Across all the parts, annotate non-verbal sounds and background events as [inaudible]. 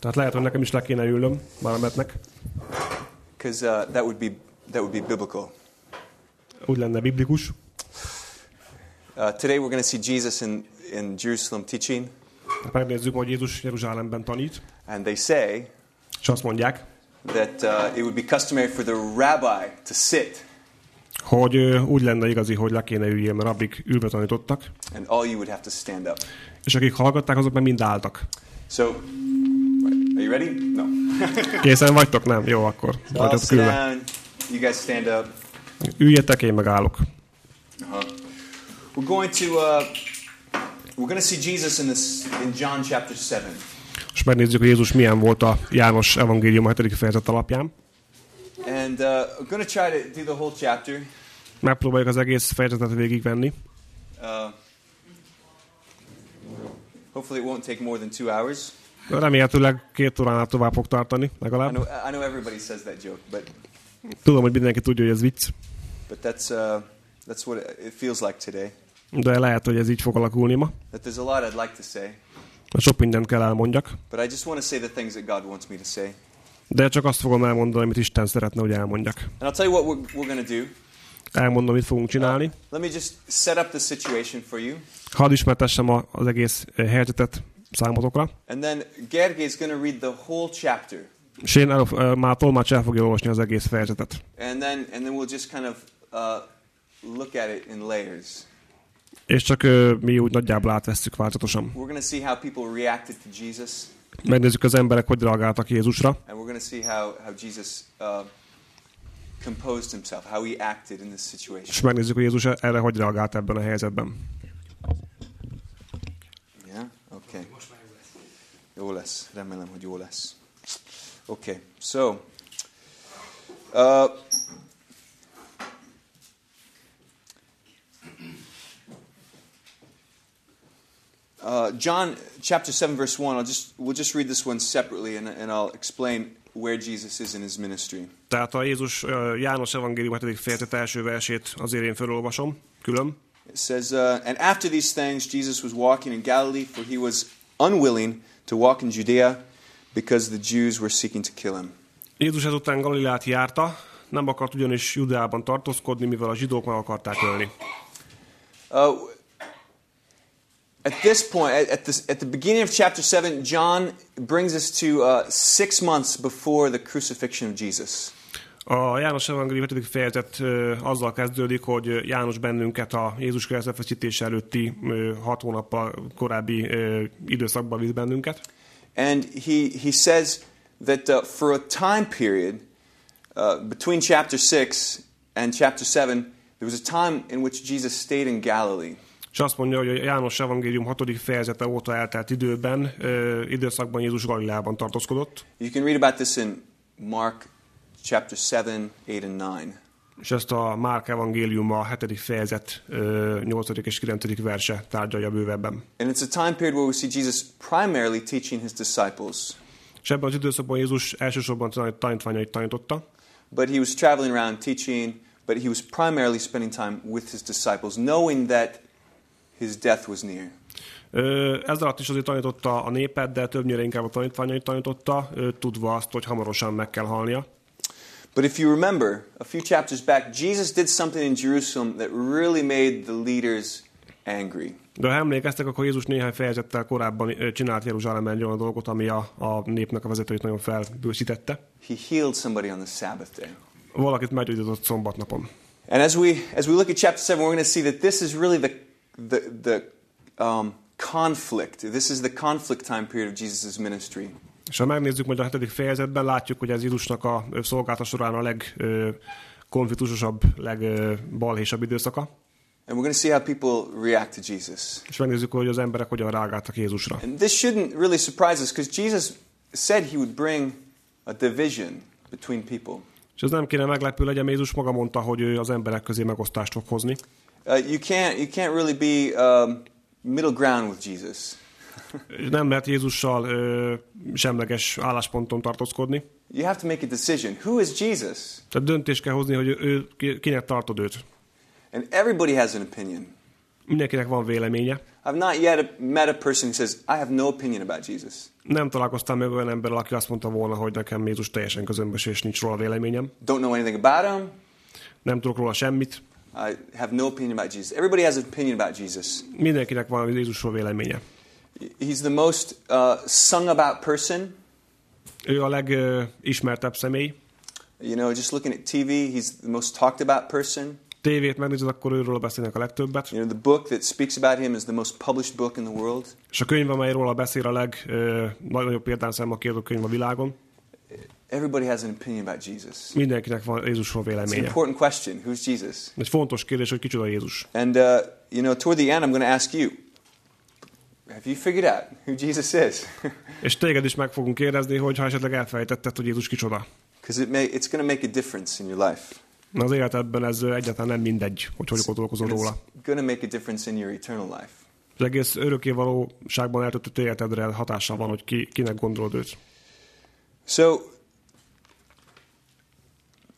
Tehát lehet, hogy nekem is le kéne ülnöm valametnek. because uh, that would be that would be biblical. Úgy lenne biblikus. Uh, today we're going to see Jesus in in Jerusalem teaching, Megnézzük, hogy Jézus Jeruzsálemben tanít, and they say és azt mondják, that uh, it would be customary for the rabbi to sit, hogy ö, úgy lenne igazi, hogy le kéne üljél, mert rabbik ülve tanítottak, and all you would have to stand up. és akik hallgatták, azok meg mind álltak. So, are you ready? No. [laughs] Készen vagytok? Nem? Jó, akkor vagyok külve. down. You guys stand up. Üljetek, én meg állok. Uh-huh. We're going to uh, we're going to see Jesus in this in John chapter seven. És megnézzük, hogy Jézus milyen volt a János evangélium 7. fejezet alapján. And uh, I'm going to try to do the whole chapter. Megpróbáljuk az egész fejezetet végigvenni. Uh, hopefully, it won't take more than two hours. Remélhetőleg két óránál tovább fog tartani, I legalább. know, I know everybody says that joke, but Tudom, hogy mindenki tudja, hogy ez vicc, but that's uh, that's what it feels like today. de lehet, hogy ez így fog alakulni ma. That there's a lot I'd like to say, sok mindent kell elmondjak, but I just want to say the things that God wants me to say. de csak azt fogom elmondani, amit Isten szeretne, hogy elmondjak. And I'll tell you what we're, we're to do. Elmondom, mit fogunk csinálni. Let me just set up the situation for you, Hadd ismertessem az egész eh, helyzetet számotokra. and then Gerge is going to read the whole chapter, És én el, eh, már tolmács el fogja olvasni az egész fejezetet. and then and then we'll just kind of uh, look at it in layers. És csak ö, mi úgy nagyjából átvesszük változatosan. We're going to see how people reacted to Jesus, Megnézzük az emberek, hogy reagáltak Jézusra, and we're going to see how how Jesus uh, composed himself, how he acted in this situation. és megnézzük, hogy Jézus erre hogy reagált ebben a helyzetben. Yeah? Okay. Jó lesz. Remélem, hogy jó lesz. Okay. So, uh, uh, John chapter 7 verse 1, I'll just, we'll just read this one separately and, and I'll explain where Jesus is in his ministry. Tehát a Jézus ö, János evangélium 7. fejezet első versét azért én felolvasom, külön. It says, uh, And after these things, Jesus was walking in Galilee, for he was unwilling to walk in Judea because the Jews were seeking to kill him. Jézus ezután Galilát járta, nem akart ugyanis Judeában tartózkodni, mivel a zsidók meg akarták ölni. Uh, at this point, at, at, this, at the beginning of chapter 7, John brings us to uh, six months before the crucifixion of Jesus. A János evangélium 7. fejezet azzal kezdődik, hogy János bennünket a Jézus keresztfeszítése előtti ö, hat hónappal korábbi időszakban visz bennünket. And he, he says that uh, for a time period uh, between chapter 6 and chapter 7, there was a time in which Jesus stayed in Galilee. És azt mondja, hogy a János evangélium 6. fejezete óta eltelt időben, ö, időszakban Jézus Galileában tartózkodott, You can read about this in Mark chapter 7, 8, and 9. és ezt a Márk evangélium a 7. fejezet ö, 8. és 9. verse tárgyalja bővebben. And it's a time period where we see Jesus primarily teaching his disciples. És ebben az időszakban Jézus elsősorban tanít- tanítványait tanította, But he was traveling around teaching, but he was primarily spending time with his disciples, knowing that his death was near. Ez alatt is azért tanította a népet, de többnyire inkább a tanítványait tanította, tudva azt, hogy hamarosan meg kell halnia. But if you remember, a few chapters back, Jesus did something in Jerusalem that really made the leaders angry. De ha emlékeztek, akkor Jézus néhány fejezettel korábban csinált Jeruzsálemben egy olyan dolgot, ami a, a népnek a vezetőit nagyon felbőszítette. He healed somebody on the Sabbath day. Valakit meggyógyított szombatnapon. And as we as we look at chapter seven, we're going to see that this is really the the the um, conflict. This is the conflict time period of Jesus' ministry. És ha megnézzük majd a hetedik fejezetben, látjuk, hogy ez Jézusnak a szolgálata során a legkonfliktusosabb, legbalhésabb időszaka. And we're going to see how people react to Jesus. És megnézzük, hogy az emberek hogyan reagáltak Jézusra. And this shouldn't really surprise us because Jesus said he would bring a division between people. És ez nem kéne meglepő legyen, Jézus maga mondta, hogy ő az emberek közé megosztást fog hozni. Uh, you can't you can't really be um, middle ground with Jesus. Nem lehet Jézussal ö, semleges állásponton tartózkodni. You have to make a decision. Who is Jesus? Tehát döntést kell hozni, hogy ő, ki- kinek tartod őt. And everybody has an opinion. Mindenkinek van véleménye. I've not yet met a person who says, I have no opinion about Jesus. Nem találkoztam még olyan emberrel, aki azt mondta volna, hogy nekem Jézus teljesen közömbös, és nincs róla véleményem. Don't know anything about him. Nem tudok róla semmit. I have no opinion about Jesus. Everybody has an opinion about Jesus. Mindenkinek van Jézusról véleménye. He's the most uh, sung about person. Ő a legismertebb személy. You know, just looking at TV, he's the most talked about person. Tévét megnézed, akkor őről beszélnek a legtöbbet. You know, the book that speaks about him is the most published book in the world. És a könyv, amely róla beszél a legnagyobb példányszámmal kiadott könyv a világon. Everybody has an opinion about Jesus. Mindenkinek van Jézusról It's an important question. Who's Jesus? Egy fontos kérdés, hogy kicsoda Jézus. And, uh, you know, toward the end, I'm going to ask you have you figured out who Jesus is? [laughs] És téged is meg fogunk kérdezni, hogy ha esetleg elfelejtetted, hogy Jézus kicsoda. Because it may, it's going to make a difference in your life. Na az életedben ez egyáltalán nem mindegy, hogy hogy gondolkozol róla. it's going to make a difference in your eternal life. Az egész örökkévalóságban eltöltött életedre hatással van, hogy ki, kinek gondolod őt. So,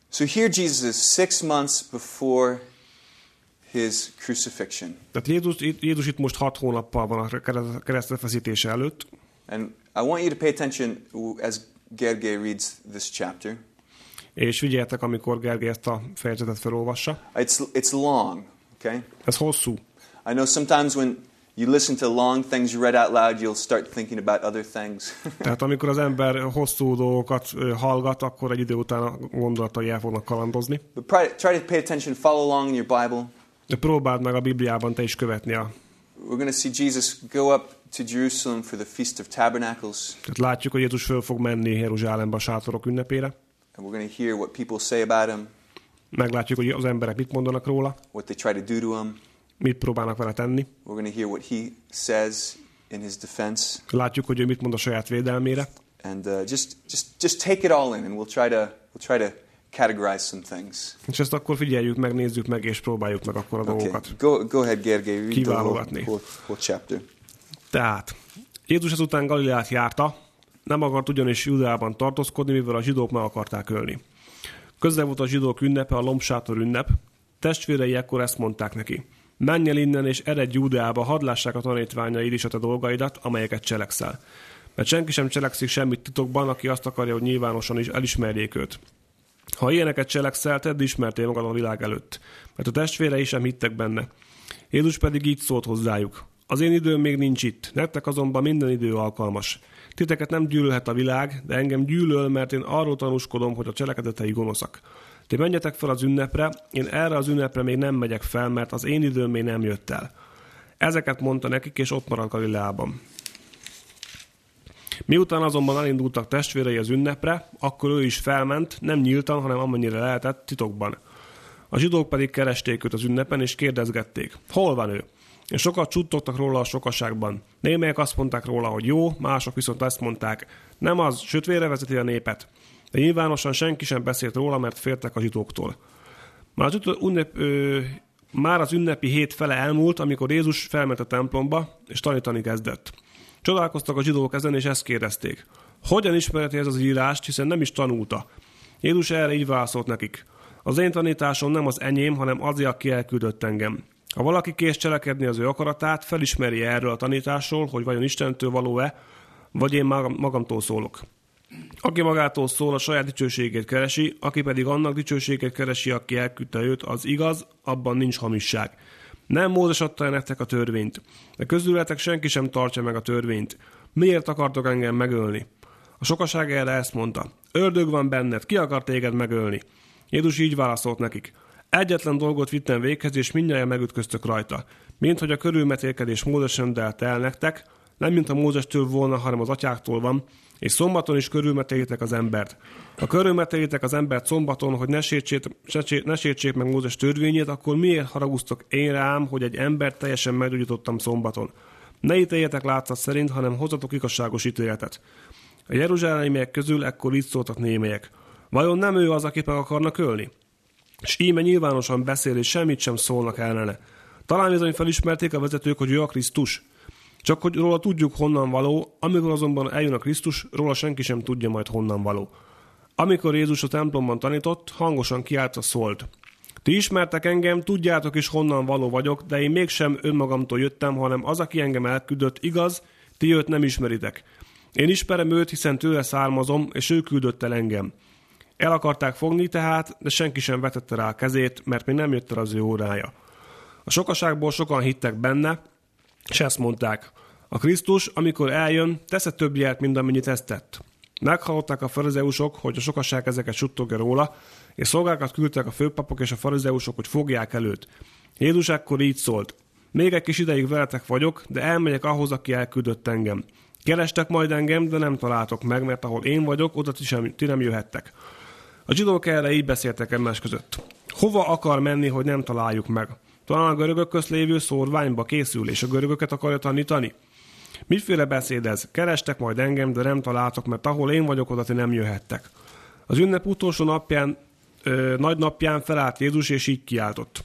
so here Jesus is six months before his crucifixion. Tehát Jézus, Jézus itt most hat hónappal van a kereszt- keresztrefeszítése előtt, And I want you to pay attention as Gergely reads this chapter. és figyeljetek, amikor Gergely ezt a fejezetet felolvassa. It's, it's long, okay? Ez hosszú. I know sometimes when you listen to long things read out loud, you'll start thinking about other things. [laughs] Tehát amikor az ember hosszú dolgokat hallgat, akkor egy idő után a gondolatai el fognak kalandozni. but try, try to pay attention, follow along in your Bible. De próbáld meg a Bibliában te is követni a... We're going to see Jesus go up to Jerusalem for the Feast of Tabernacles, Tehát látjuk, hogy Jézus föl fog menni Jeruzsálembe a sátorok ünnepére. and we're going to hear what people say about him, Meglátjuk, hogy az emberek mit mondanak róla, what they try to do to him. mit próbálnak vele tenni. We're going to hear what he says in his defense, Látjuk, hogy ő mit mond a saját védelmére. and uh, just, just, just take it all in, and we'll try to, we'll try to categorize some things. És ezt akkor figyeljük meg, nézzük meg, és próbáljuk meg akkor a Okay, dolgokat. go, go ahead, Gergely. Read the whole, Kiválogatni. whole, whole chapter. Tehát, Jézus ezután Galileát járta, nem akart ugyanis Judeában tartózkodni, mivel a zsidók meg akarták ölni. Közel volt a zsidók ünnepe, a lombsátor ünnep. Testvérei ekkor ezt mondták neki. Menj el innen, és eredj Júdeába, hadd lássák a tanítványaid is a te dolgaidat, amelyeket cselekszel. Mert senki sem cselekszik semmit titokban, aki azt akarja, hogy nyilvánosan is elismerjék őt. Ha ilyeneket cselekszel, tedd ismertél magad a világ előtt, mert a testvérei sem hittek benne. Jézus pedig így szólt hozzájuk. Az én időm még nincs itt, nektek azonban minden idő alkalmas. Titeket nem gyűlölhet a világ, de engem gyűlöl, mert én arról tanúskodom, hogy a cselekedetei gonoszak. Ti menjetek fel az ünnepre, én erre az ünnepre még nem megyek fel, mert az én időm még nem jött el. Ezeket mondta nekik, és ott maradt Galileában. Miután azonban elindultak testvérei az ünnepre, akkor ő is felment, nem nyíltan, hanem amennyire lehetett, titokban. A zsidók pedig keresték őt az ünnepen, és kérdezgették, hol van ő? És sokat csuttogtak róla a sokaságban. Némelyek azt mondták róla, hogy jó, mások viszont azt mondták, nem az, sőt vezeti a népet. De nyilvánosan senki sem beszélt róla, mert féltek a zsidóktól. Már az, ütö- ünnep, ö, már az ünnepi hét fele elmúlt, amikor Jézus felment a templomba, és tanítani kezdett. Csodálkoztak a zsidók ezen, és ezt kérdezték. Hogyan ismereti ez az írást, hiszen nem is tanulta? Jézus erre így válaszolt nekik. Az én tanításom nem az enyém, hanem azért, aki elküldött engem. Ha valaki kész cselekedni az ő akaratát, felismeri erről a tanításról, hogy vajon Istentől való-e, vagy én magam, magamtól szólok. Aki magától szól, a saját dicsőségét keresi, aki pedig annak dicsőségét keresi, aki elküldte őt, az igaz, abban nincs hamisság. Nem Mózes adta el nektek a törvényt, de közületek senki sem tartja meg a törvényt. Miért akartok engem megölni? A sokaság erre ezt mondta. Ördög van benned, ki akar téged megölni? Jézus így válaszolt nekik. Egyetlen dolgot vittem véghez, és mindjárt megütköztök rajta. Mint hogy a körülmetélkedés Mózes rendelt el nektek, nem mint a Mózestől volna, hanem az atyáktól van, és szombaton is körülmetélitek az embert. Ha körülmetélitek az embert szombaton, hogy ne sértsék, ne sértsék meg Mózes törvényét, akkor miért haraguztok én rám, hogy egy embert teljesen meggyógyítottam szombaton? Ne ítéljetek látszat szerint, hanem hozatok igazságos ítéletet. A jeruzsálemiek közül ekkor így szóltak némelyek. Vajon nem ő az, akit meg akarnak ölni? És íme nyilvánosan beszél, és semmit sem szólnak ellene. Talán bizony felismerték a vezetők, hogy ő a Krisztus. Csak hogy róla tudjuk honnan való, amikor azonban eljön a Krisztus, róla senki sem tudja majd honnan való. Amikor Jézus a templomban tanított, hangosan kiáltva szólt. Ti ismertek engem, tudjátok is honnan való vagyok, de én mégsem önmagamtól jöttem, hanem az, aki engem elküldött, igaz, ti őt nem ismeritek. Én ismerem őt, hiszen tőle származom, és ő küldött el engem. El akarták fogni tehát, de senki sem vetette rá a kezét, mert még nem jött el az ő órája. A sokaságból sokan hittek benne, és ezt mondták. A Krisztus, amikor eljön, tesz több jelet, mint amennyit ezt tett. Meghallották a farizeusok, hogy a sokaság ezeket suttogja róla, és szolgákat küldtek a főpapok és a farizeusok, hogy fogják előtt. Jézus ekkor így szólt. Még egy kis ideig veletek vagyok, de elmegyek ahhoz, aki elküldött engem. Kerestek majd engem, de nem találtok meg, mert ahol én vagyok, oda ti, sem, ti nem jöhettek. A zsidók erre így beszéltek egymás között. Hova akar menni, hogy nem találjuk meg? Talán a görögök közt lévő szórványba készül, és a görögöket akarja tanítani? Miféle beszéd ez? Kerestek majd engem, de nem találtok, mert ahol én vagyok, oda ti nem jöhettek. Az ünnep utolsó napján, ö, nagy napján felállt Jézus, és így kiáltott.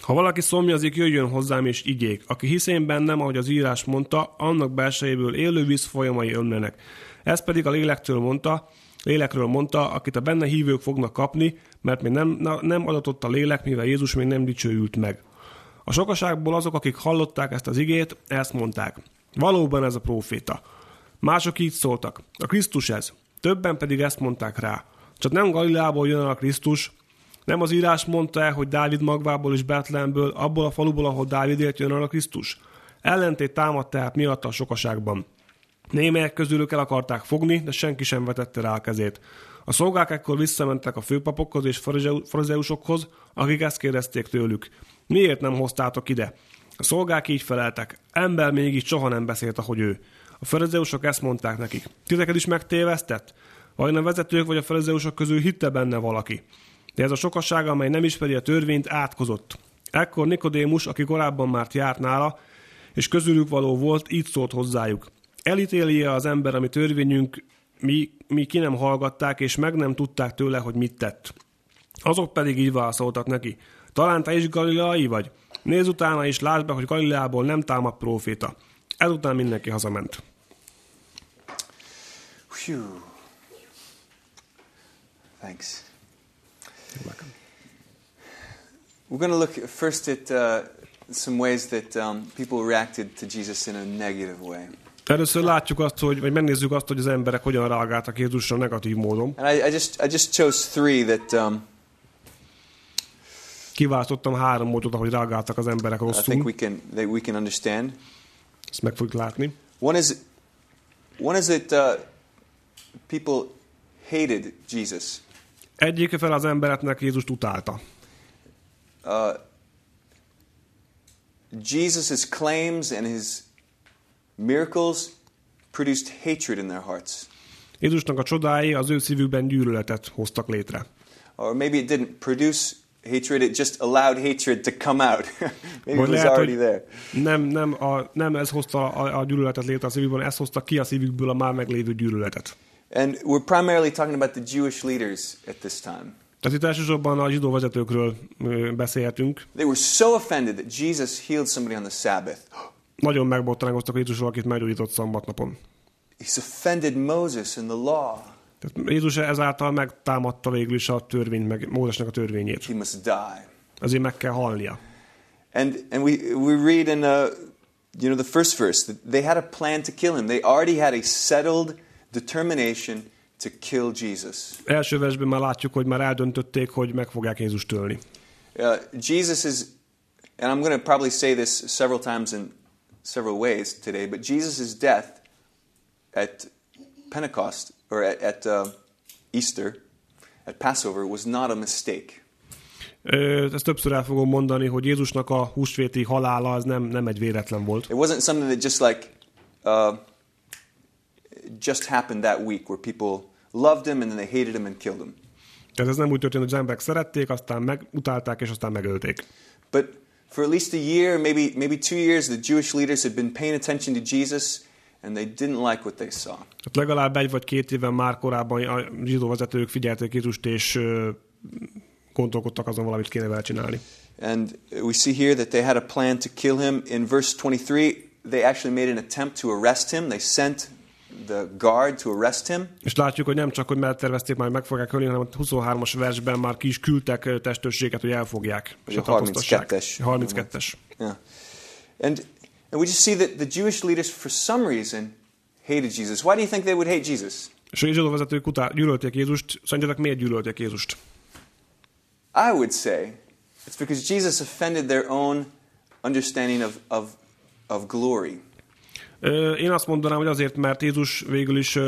Ha valaki szomjazik, jöjjön hozzám és igyék. Aki hisz én bennem, ahogy az írás mondta, annak belsejéből élő víz folyamai ömlenek. Ez pedig a lélektől mondta, lélekről mondta, akit a benne hívők fognak kapni, mert még nem, nem adatott a lélek, mivel Jézus még nem dicsőült meg. A sokaságból azok, akik hallották ezt az igét, ezt mondták. Valóban ez a próféta. Mások így szóltak. A Krisztus ez. Többen pedig ezt mondták rá. Csak nem Galileából jön a Krisztus, nem az írás mondta el, hogy Dávid magvából és Betlehemből, abból a faluból, ahol Dávid élt, jön a Krisztus? Ellentét támadt tehát miatta a sokaságban. Némelyek közülük el akarták fogni, de senki sem vetette rá a kezét. A szolgák ekkor visszamentek a főpapokhoz és farizeusokhoz, akik ezt kérdezték tőlük. Miért nem hoztátok ide? A szolgák így feleltek. Ember mégis soha nem beszélt, ahogy ő. A farizeusok ezt mondták nekik. Titeket is megtévesztett? Vajon a vezetők vagy a farizeusok közül hitte benne valaki? De ez a sokasság, amely nem ismeri a törvényt, átkozott. Ekkor Nikodémus, aki korábban már járt nála, és közülük való volt, így szólt hozzájuk. Elítéli az ember, ami törvényünk, mi, mi ki nem hallgatták, és meg nem tudták tőle, hogy mit tett. Azok pedig így válaszoltak neki. Talán te is galileai vagy? Nézz utána, és lásd be, hogy Galileából nem támad próféta. Ezután mindenki hazament. Phew. Thanks. We're going to look first at uh, some ways that um, people reacted to Jesus in a negative way. Először látjuk azt, hogy, vagy megnézzük azt, hogy az emberek hogyan reagáltak Jézusra negatív módon. And I, I just I just chose three that um, Kiválasztottam három módot, ahogy reagáltak az emberek I think rosszul. we can that we can understand. Ezt meg fogjuk látni. One is one is that uh, people hated Jesus. Egyik fel az embereknek Jézust utálta. Uh, Jesus' claims and his miracles produced hatred in their hearts. Jézusnak a csodái az ő szívükben gyűlöletet hoztak létre. Or maybe it didn't produce hatred, it just allowed hatred to come out. [laughs] maybe it was lehet, already there. nem, nem, a, nem ez hozta a, a gyűlöletet létre a szívükben, ez hozta ki a szívükből a már meglévő gyűlöletet. And we're primarily talking about the Jewish leaders at this time. Tehát itt elsősorban a zsidó vezetőkről beszélhetünk. They were so offended that Jesus healed somebody on the Sabbath. [gasps] Nagyon megbotránkoztak Jézusról, akit meggyógyított szombatnapon. He's offended Moses and the law. Tehát Jézus ezáltal megtámadta végül is a törvény, meg Mózesnek a törvényét. He must die. Azért meg kell halnia. And, and we, we read in uh, you know, the first verse that they had a plan to kill him. They already had a settled determination to kill Jesus. Első versben már látjuk, hogy már eldöntötték, hogy meg fogják Jézust tölni. Uh, Jesus is, and I'm going to probably say this several times in several ways today, but Jesus' death at Pentecost, or at, at uh, Easter, at Passover, was not a mistake. Ö, Ezt többször el fogom mondani, hogy Jézusnak a húsvéti halála az nem, nem egy véletlen volt. It wasn't something that just like uh, just happened that week where people loved him and then they hated him and killed him. Tehát ez nem úgy történt, hogy az emberek szerették, aztán megutálták, és aztán megölték. But for at least a year, maybe maybe two years, the Jewish leaders had been paying attention to Jesus, and they didn't like what they saw. Hát legalább egy vagy két éven már korábban a zsidó vezetők figyelték Jézust, és gondolkodtak azon valamit kéne vele csinálni. And we see here that they had a plan to kill him. In verse 23, they actually made an attempt to arrest him. They sent the guard to arrest him. És látjuk, hogy nem csak, hogy megtervezték már, hogy meg fogják ölni, hanem a 23-as versben már ki is küldtek testőrséget, hogy elfogják. És a a tartóztassák. 32-es. 32-es. Yeah. And, and we just see that the Jewish leaders, for some reason, hated Jesus. Why do you think they would hate Jesus? És a zsidó vezetők után gyűlölték Jézust. Szerintetek miért gyűlölték Jézust? I would say it's because Jesus offended their own understanding of, of, of glory. Én azt mondanám, hogy azért, mert Jézus végül is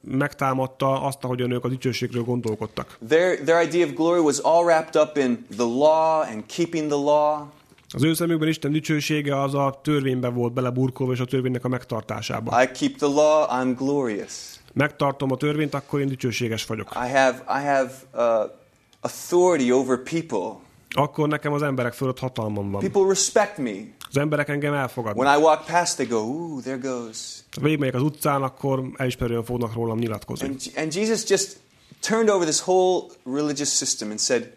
megtámadta azt, ahogyan ők a dicsőségről gondolkodtak. Their, their idea of glory was all wrapped up in the law and keeping the law. Az ő szemükben Isten dicsősége az a törvénybe volt beleburkolva, és a törvénynek a megtartásába. I keep the law, I'm glorious. Megtartom a törvényt, akkor én dicsőséges vagyok. I have, I have uh, authority over people. Akkor nekem az emberek fölött hatalmam van. People respect me. Az emberek engem elfogadnak. When I walk past, they go, ooh, there goes. Ha végigmegyek az utcán, akkor elismerően fognak rólam nyilatkozni. And, and Jesus just turned over this whole religious system and said,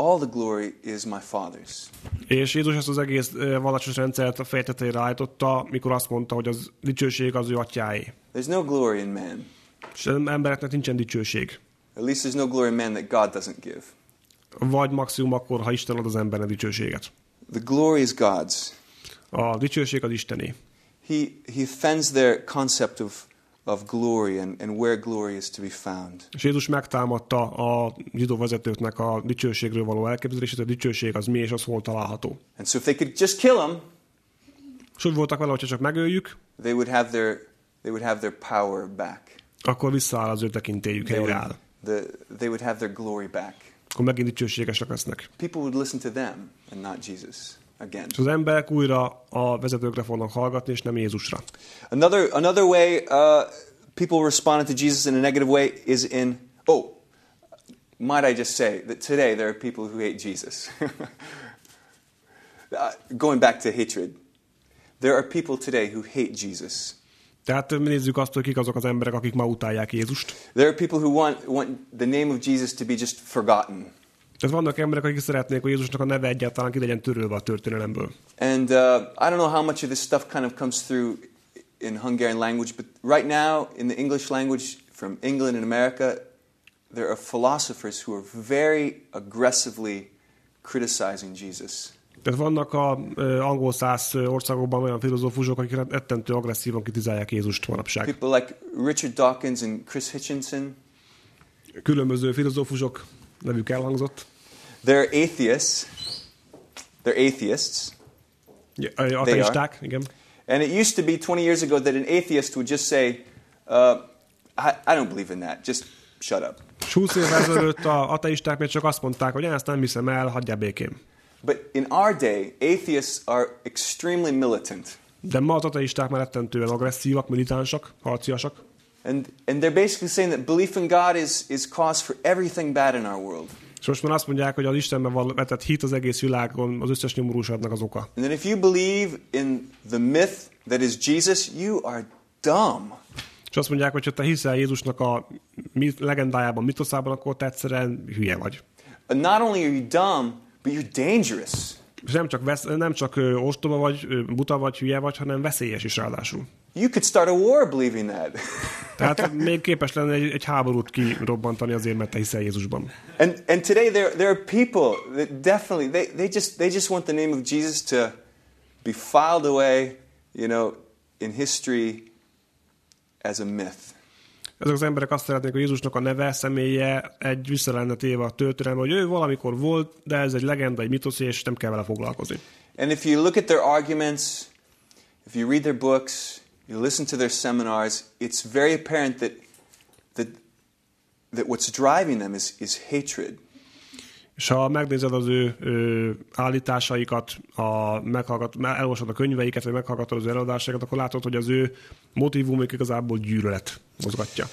all the glory is my Father's. És Jézus ezt az egész vallásos rendszert a fejtetére állította, mikor azt mondta, hogy az dicsőség az ő atyáé. There's no glory in man. És embereknek nincsen dicsőség. At least there's no glory in man that God doesn't give. Vagy maximum akkor, ha Isten ad az embernek dicsőséget. The glory is God's. A dicsőség az Istené. He, he offends their concept of, of glory and, and where glory is to be found. És Jézus megtámadta a zsidó vezetőknek a dicsőségről való elképzelését, a dicsőség az mi és az hol található. And so if they could just kill him, És úgy voltak vele, hogyha csak megöljük, they would have their, they would have their power back. akkor visszaáll az ő tekintélyük, They would, helyreáll. the, they would have their glory back. Akkor megint dicsőségesek lesznek. People would listen to them and not Jesus again. És az emberek újra a vezetőkre fognak hallgatni, és nem Jézusra. Another, another way uh, people responded to Jesus in a negative way is in, oh, might I just say that today there are people who hate Jesus. [laughs] Uh, going back to hatred, there are people today who hate Jesus. Tehát nézzük azt, hogy kik azok az emberek, akik ma utálják Jézust. There are people who want, want the name of Jesus to be just forgotten. Tehát vannak emberek, akik szeretnék, hogy Jézusnak a neve egyáltalán ki legyen törölve a történelemből. And uh, I don't know how much of this stuff kind of comes through in Hungarian language, but right now in the English language from England and America, there are philosophers who are very aggressively criticizing Jesus. Tehát vannak a ö, angol száz országokban olyan filozófusok, akik ettentő agresszívan kritizálják Jézust manapság. People like Richard Dawkins and Chris Hitchinson, Különböző filozófusok nevük elhangzott. they're atheists. They're atheists. Ja, Ateisták, igen. And it used to be 20 years ago that an atheist would just say, uh, I, I don't believe in that. Just shut up. És 20 évvel ezelőtt a ateisták még csak azt mondták, hogy én ezt nem hiszem el, hagyjál békén. But in our day, atheists are extremely militant. De ma az ateisták már rettentően agresszívak, militánsak, harciasak. And, and they're basically saying that belief in God is, is cause for everything bad in our world. És most már azt mondják, hogy az Istenben vetett hit az egész világon az összes nyomorúságnak az oka. And then if you believe in the myth that is Jesus, you are dumb. És azt mondják, hogy ha te hiszel Jézusnak a legendájában, mitoszában, akkor te egyszerűen hülye vagy. And not only are you dumb, but you're dangerous. És nem csak, vesz, nem csak ostoba vagy, buta vagy, hülye vagy, hanem veszélyes is ráadásul. You could start a war believing that. [laughs] Tehát [laughs] még képes lenne egy, egy háborút kirobbantani azért, mert te hiszel Jézusban. and, and today there, there are people that definitely, they, they, just, they just want the name of Jesus to be filed away, you know, in history as a myth. Ezek az emberek azt szeretnék, hogy Jézusnak a neve, személye egy vissza lenne téve a történelme, hogy ő valamikor volt, de ez egy legenda, egy mitosz, és nem kell vele foglalkozni. And if you look at their arguments, if you read their books, you listen to their seminars, it's very apparent that, that, that what's driving them is, is hatred. És ha megnézed az ő, ő állításaikat, a, meghallgat, elolvasod a könyveiket, vagy meghallgatod az előadásaikat, akkor látod, hogy az ő motivumok igazából gyűlölet mozgatja.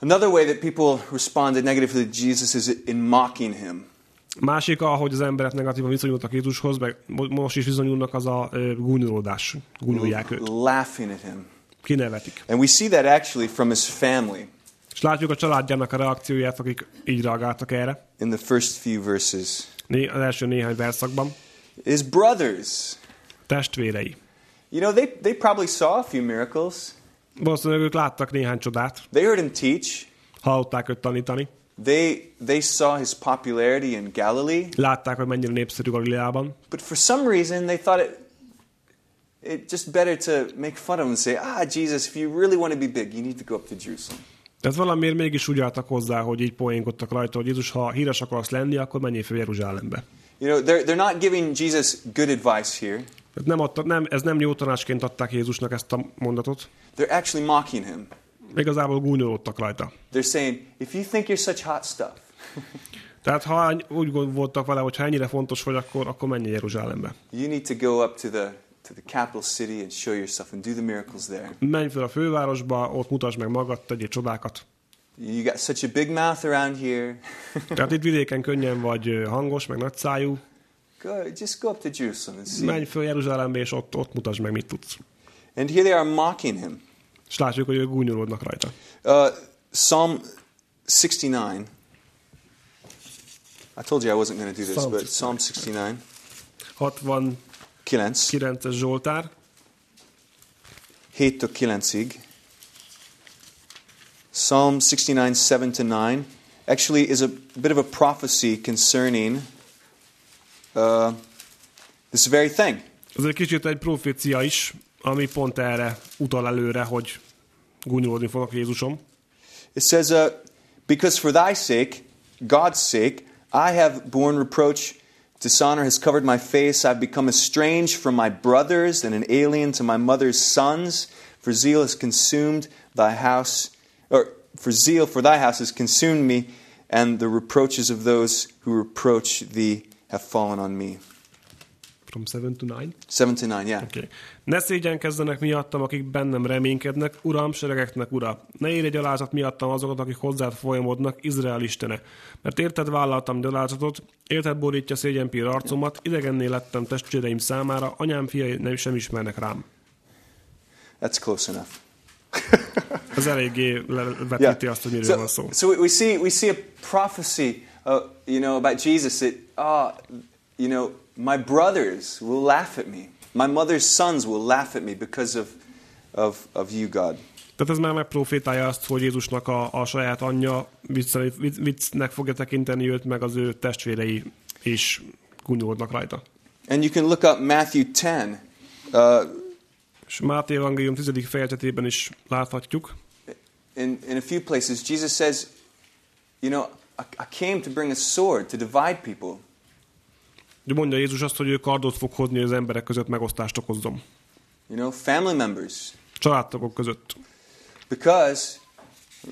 Another way that people responded negatively to Jesus is in mocking him. Másik, ahogy az emberek negatívan viszonyultak Jézushoz, meg mo- most is viszonyulnak, az a gúnyolódás. Gúnyolják őt. laughing at him. Kinevetik. And we see that actually from his family És látjuk a családjának a reakcióját, akik így reagáltak erre. in the first few verses. Né- Az első néhány verszakban. His brothers, Testvérei. you know, they, they probably saw a few miracles. Valószínűleg ők láttak néhány csodát, They heard him teach. hallották őt tanítani, They they saw his popularity in Galilee, látták, hogy mennyire népszerű Galileában, but for some reason they thought it it just better to make fun of him and say, "Ah, Jesus, if you really want to be big, you need to go up to Jerusalem." Tehát valamiért mégis úgy álltak hozzá, hogy így poénkodtak rajta, hogy Jézus, ha híres akarsz lenni, akkor menjél fel Jeruzsálembe. You know, they're they're not giving Jesus good advice here. Tehát nem adta, nem, ez nem jó tanácsként adták Jézusnak ezt a mondatot. They're actually mocking him. Igazából gúnyolódtak rajta. They're saying, "If you think you're such hot stuff, [laughs] Tehát ha úgy gond- voltak vele, hogy ha ennyire fontos vagy, akkor, akkor menj Jeruzsálembe. you need to go up to the to the capital city and show yourself and do the miracles there. Menj fel a fővárosba, ott mutasd meg magad, tegyél csodákat. You got such a big mouth around here. [laughs] Tehát itt vidéken könnyen vagy hangos, meg nagyszájú. go, just go up to Jerusalem and see." Menj föl Jeruzsálembe, és ott, ott mutasd meg, mit tudsz. And here they are mocking him. És látjuk, hogy ők gúnyolódnak rajta. Uh, Psalm 69. I told you I wasn't going to do this, Psalm but Psalm 69. 69-es 9. Zsoltár, 7 9-ig. Psalm 69, 7 to 9 actually is a bit of a prophecy concerning uh, this very thing. ez egy kicsit egy profécia is, ami pont erre utal előre, hogy gúnyolódni fognak Jézusom. It says, uh, Because for thy sake, God's sake, I have borne reproach. Dishonor has covered my face. I've become estranged from my brothers and an alien to my mother's sons. For zeal has consumed thy house, or for zeal for thy house has consumed me, and the reproaches of those who reproach thee have fallen on me. From 7 to 9. 7 to 9, yeah. Okay. Ne szégyenkezzenek miattam, akik bennem reménykednek, Uram, seregeknek ura. Ne érj egy alázat miattam azokat, akik hozzád folyamodnak, Izrael istene. Mert érted vállaltam gyalázatot, érted borítja szégyenpír arcomat, idegenné lettem testvéreim számára, anyám fiai nem sem ismernek rám. That's close enough. [laughs] Ez eléggé vetíti azt, hogy miről So, van szó. so we see we see a prophecy, uh, you know, about Jesus that ah, you know, my brothers will laugh at me. My mother's sons will laugh at me because of of of you, God. Tehát ez már megprofétálja azt, hogy Jézusnak a, a saját anyja vicc- vicc- viccnek fogja tekinteni őt, meg az ő testvérei is gúnyolódnak rajta. And you can look up Matthew 10. Uh, És Máté Evangélium 10. fejezetében is láthatjuk, in, in a few places, Jesus says, you know, I, I came to bring a sword to divide people. Hogy mondja Jézus azt, hogy ő kardot fog hozni, hogy az emberek között megosztást okozzon. You know, family members. Családtagok között. Because,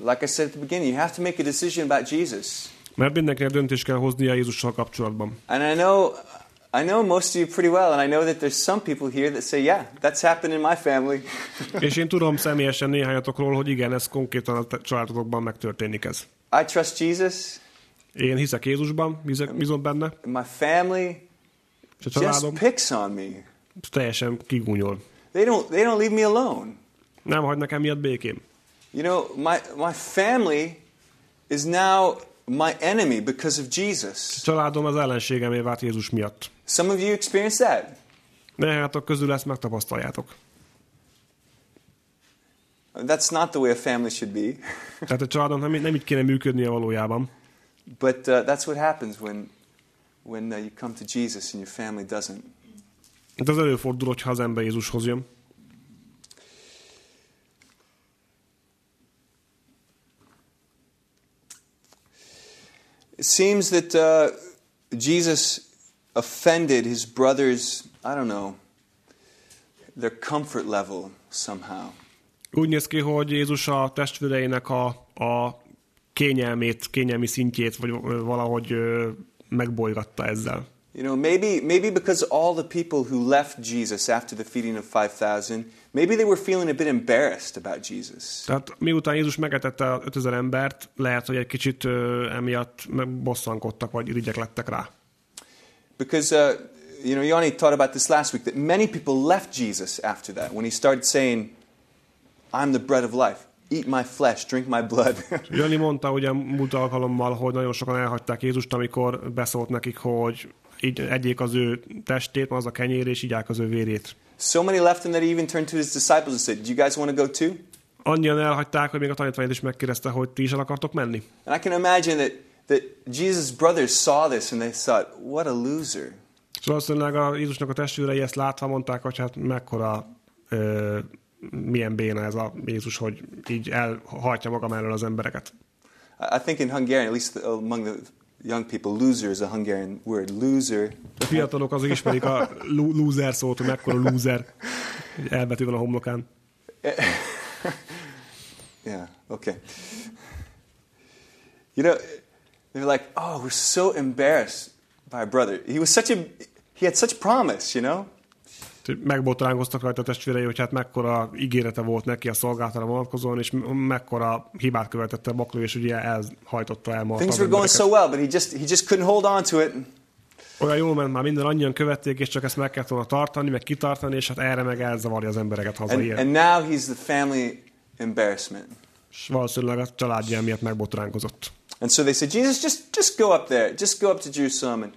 like I said at the beginning, you have to make a decision about Jesus. Mert mindenkinek döntést kell hoznia Jézussal kapcsolatban. And I know, I know most of you pretty well, and I know that there's some people here that say, yeah, that's happened in my family. [laughs] És én tudom személyesen néhányatokról, hogy igen, ez konkrétan a családotokban megtörténik ez. I trust Jesus, Én hiszek Jézusban, hiszek, bízom benne, my family és a just családom picks on me. teljesen kigúnyol. They don't, they don't leave me alone. Nem hagy nekem miatt békém. You know, my, my family is now my enemy because of A Jesus. családom az ellenségemé vált Jézus miatt. Some of you experience that. Néhányatok közül ezt megtapasztaljátok. That's not the way a family should be. Tehát a családom nem, nem így kéne működnie valójában. But uh, that's what happens when, when uh, you come to Jesus and your family doesn't. Itt az előfordul, hogyha az ember Jézushoz jön. It seems that uh, Jesus offended his brothers, I don't know, their comfort level somehow. Úgy néz ki, hogy Jézus a testvéreinek a, a kényelmét, kényelmi szintjét, vagy valahogy megbolygatta ezzel. You know, maybe, maybe because all the people who left Jesus after the feeding of 5,000, maybe they were feeling a bit embarrassed about Jesus. Tehát miután Jézus megetette a 5000 embert, lehet, hogy egy kicsit ö, emiatt bosszankodtak, vagy irigyek lettek rá. Because, uh, you know, Yanni taught about this last week that many people left Jesus after that when he started saying, I'm the bread of life. Eat my flesh, drink my blood. [laughs] Jani mondta ugye múlt alkalommal, hogy nagyon sokan elhagyták Jézust, amikor beszólt nekik, hogy így egyék az ő testét, az a kenyér, és igyák az ő vérét. so many left him that he even turned to his disciples and said, Do you guys want to go too? Annyian elhagyták, hogy még a tanítványt is megkérdezte, hogy ti is el akartok menni. And I can imagine that, that Jesus' brothers saw this and they thought, what a loser. És valószínűleg a Jézusnak a testvérei ezt látva mondták, hogy hát mekkora, ö, milyen béna ez a Jézus, hogy így elhajtja maga mellől az embereket. I think in Hungarian, at least among the young people, loser is a Hungarian word. Loser. A fiatalok azok ismerik a lo- loser szót, hogy mekkora loser. Elbetű van a homlokán. [laughs] Yeah, okay. You know, they're like, oh, we're so embarrassed by our brother. He was such a, he had such promise, you know? Megbotránkoztak rajta a testvérei, hogy hát mekkora ígérete volt neki a szolgáltára vonatkozóan, és mekkora hibát követette Bakló, és ugye elhajtotta el Things were going so well, but he just, he just couldn't hold on to it. Olyan jól ment már minden, annyian követték, és csak ezt meg kellett volna tartani, meg kitartani, és hát erre meg elzavarja az embereket haza And, ilyen. and now he's the family embarrassment. És valószínűleg a családja miatt megbotránkozott. And so they said, Jesus, just, just go up there. Just go up to Jerusalem. And,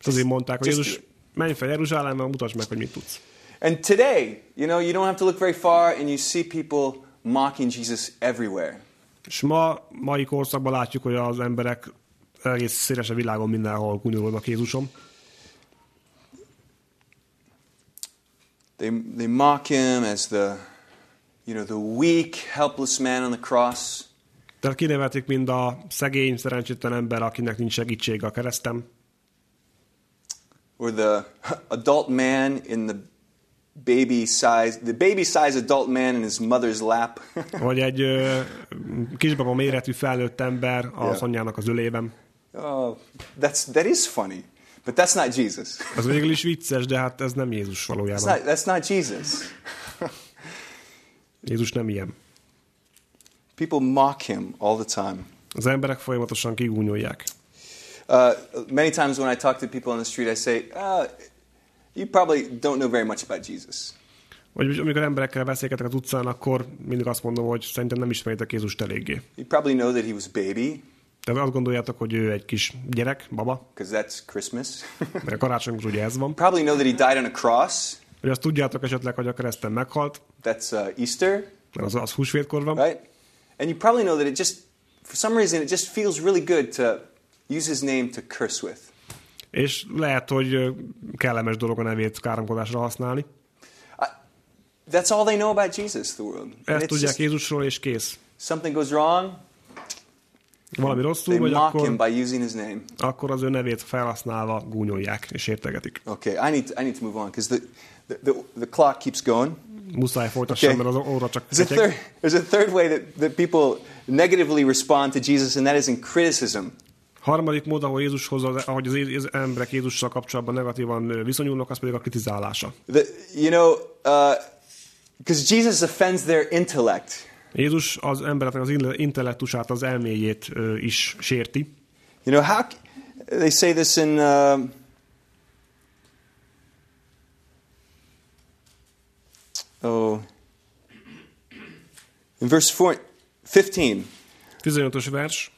És azért mondták, hogy Just Jézus, menj fel Jeruzsálembe, mutasd meg, hogy mit tudsz. and today, you know, you don't have to look very far and you see people mocking Jesus everywhere. És ma, mai korszakban látjuk, hogy az emberek egész széles a világon mindenhol kunyolódnak Jézusom. They, they mock him as the, you know, the weak, helpless man on the cross. Tehát kinevetik mind a szegény, szerencsétlen ember, akinek nincs segítsége a keresztem, or the adult man in the baby size, the baby size adult man in his mother's lap. [laughs] vagy egy ö, kisbaba méretű felnőtt ember az Yeah. anyjának az ölében. oh, that's that is funny, but that's not Jesus. [laughs] Az végül is vicces, de hát ez nem Jézus That's valójában. not that's not Jesus. [laughs] Jézus nem ilyen. People mock him all the time. Az emberek folyamatosan kigúnyolják. Uh, many times when I talk to people on the street, I say, uh, "You probably don't know very much about Jesus." Vagy amikor emberekkel beszélgetek az utcán, akkor mindig azt mondom, hogy szerintem nem ismeritek Jézust eléggé. You probably know that he was baby Tehát azt gondoljátok, hogy ő egy kis gyerek, baba, because that's Christmas. mert a karácsonykor ugye ez van. probably know that he died on a cross. Hogy azt tudjátok esetleg, hogy a kereszten meghalt, That's uh, Easter. mert az, az húsvétkor van. right? And you probably know that it just, for some reason, it just feels really good to use his name to curse with. És lehet, hogy kellemes dolog a nevét káromkodásra használni. I, that's all they know about Jesus, the world. And Ezt tudják Jézusról, és kész. something goes wrong, Valami rosszul, vagy mock him akkor, by using his name. akkor az ő nevét felhasználva gúnyolják és értegetik. Okay, I need to, I need to move on because the, the, the, the clock keeps going. Muszáj folytassam, Okay. mert az óra csak There's a, third, there's a third way that, that people negatively respond to Jesus, and that is in criticism. Harmadik mód, ahol Jézushoz, ahogy az, emberek Jézussal kapcsolatban negatívan viszonyulnak, az pedig a kritizálása. The, you know, because Jesus offends their intellect. Jézus az embereknek az intellektusát, az elméjét ö, is sérti. You know, how they say this in um oh in verse four, 15. 15-ös vers.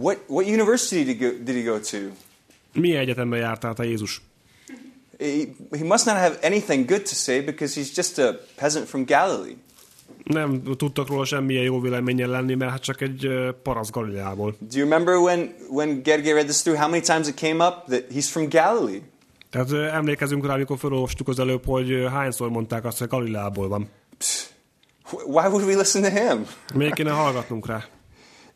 What what university did he go, did he go to? Milyen egyetembe jártál te Jézus? He, he must not have anything good to say because he's just a peasant from Galilee. Nem tudtak róla semmilyen jó véleményen lenni, mert hát csak egy ö, parasz Galileából. Do you remember when when Gerge read this through? How many times it came up that he's from Galilee? Tehát emlékezünk rá, amikor felolvastuk az előbb, hogy hányszor mondták azt, hogy Galileából van. Psst. Why would we listen to him? Miért kéne hallgatnunk rá?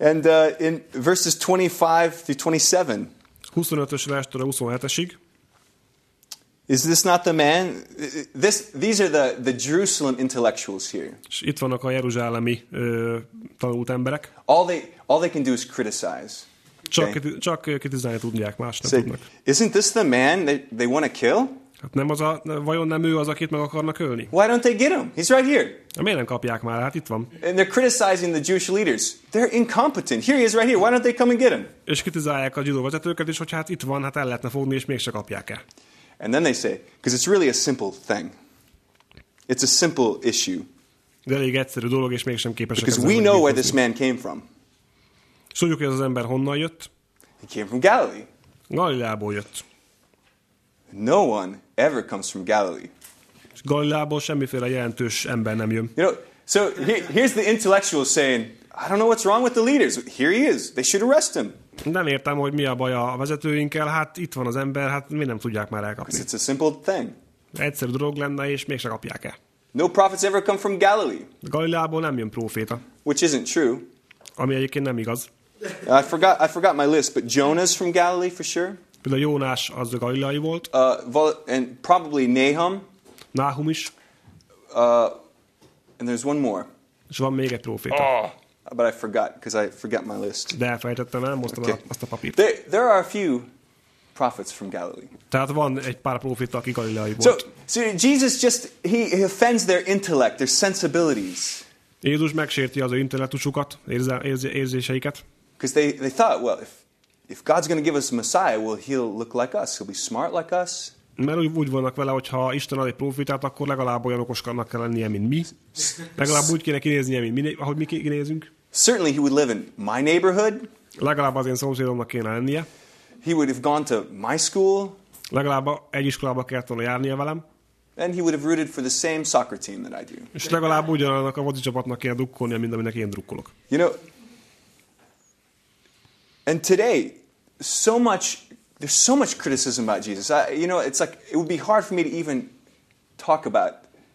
And uh, in verses 25 through 27, 25-ös verstől a 27-esig. is this not the man? This, these are the, the Jerusalem intellectuals here. És itt vannak a jeruzsálemi ö, tanult emberek. All they, all they can do is criticize. Csak, Okay. csak kritizálni tudják, más nem tudnak. isn't this the man that they want to kill? Hát nem az a, vajon nem ő az, akit meg akarnak ölni? Why don't they get him? He's right here. Hát Miért nem kapják már? Hát itt van. And they're criticizing the Jewish leaders. They're incompetent. Here he is right here. Why don't they come and get him? És kritizálják a zsidó vezetőket is, hogy hát itt van, hát el lehetne fogni, és mégse kapják el. And then they say, because it's really a simple thing. It's a simple issue. De elég egyszerű dolog, és mégsem képesek Because we know where this man came from. És tudjuk, hogy ez az ember honnan jött. He came from Galilee. Galileából jött. No one ever comes from Galilee. És Galileából semmiféle jelentős ember nem jön. You know, so here, here's the intellectual saying, I don't know what's wrong with the leaders. Here he is. They should arrest him. Nem értem, hogy mi a baj a vezetőinkkel, hát itt van az ember, hát mi nem tudják már elkapni. It's a simple thing. Egyszerű dolog lenne, és mégse kapják el. No prophets ever come from Galilee, Galileából nem jön próféta, which isn't true. ami egyébként nem igaz. I forgot, I forgot my list, but Jonah's from Galilee for sure. Például Jónás az a galilai volt, Uh, Vol- and probably Nahum. Náhum is, Uh, and there's one more, és van még egy próféta. Oh. but I forgot because I forgot my list. De elfelejtettem el, mostam Okay. azt a papírt. There, there are a few prophets from Galilee. Tehát van egy pár próféta, aki galilai So, volt. so Jesus just he, he offends their intellect, their sensibilities, Jézus megsérti az ő intellektusukat, érze, érzéseiket, because they, they thought, well, if if God's going to give us a Messiah, well, he'll look like us. He'll be smart like us. mert úgy, úgy vannak vele, hogy ha Isten ad egy profitát, akkor legalább olyan okosnak kell lennie, mint mi. Legalább úgy kéne kinéznie, mint mi, ahogy mi kinézünk. Certainly, he would live in my neighborhood. Legalább az én szomszédomnak kéne lennie. He would have gone to my school, Legalább egy iskolába kellett volna járnia velem. and he would have rooted for the same soccer team that I do. És legalább ugyanannak a foci csapatnak kéne drukkolnia, mint aminek én drukkolok. You know, and today, so much, there's so much criticism about Jesus. I, you know, it's like, it would be hard for me to even talk about,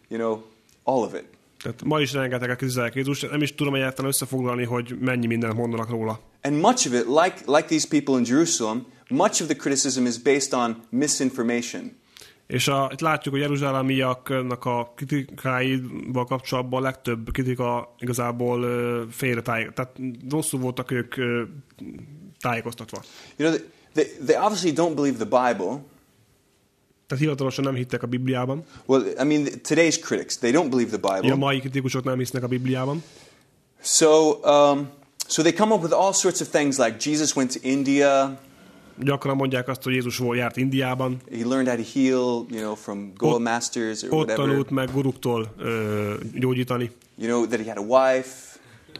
you know, all of it. Tehát ma is rengeteget kritizálják Jézus, nem is tudom egyáltalán összefoglalni, hogy mennyi mindent mondanak róla. And much of it, like, like these people in Jerusalem, much of the criticism is based on misinformation. És a, itt látjuk, hogy jeruzsálemiaknak a kritikáival kapcsolatban a legtöbb kritika igazából ö, félre táj, tehát rosszul voltak ők ö, tájékoztatva. You know, they, they obviously don't believe the Bible. Tehát hivatalosan nem hittek a Bibliában. Well, I mean, today's critics, they don't believe the Bible. mai kritikusok nem hisznek a Bibliában. So, um, so they come up with all sorts of things like Jesus went to India, Gyakran mondják azt, hogy Jézus volt járt Indiában, he learned how to heal, you know, from Goa Ott- masters or ott whatever. tanult meg guruktól ö, gyógyítani, You know, that he had a wife.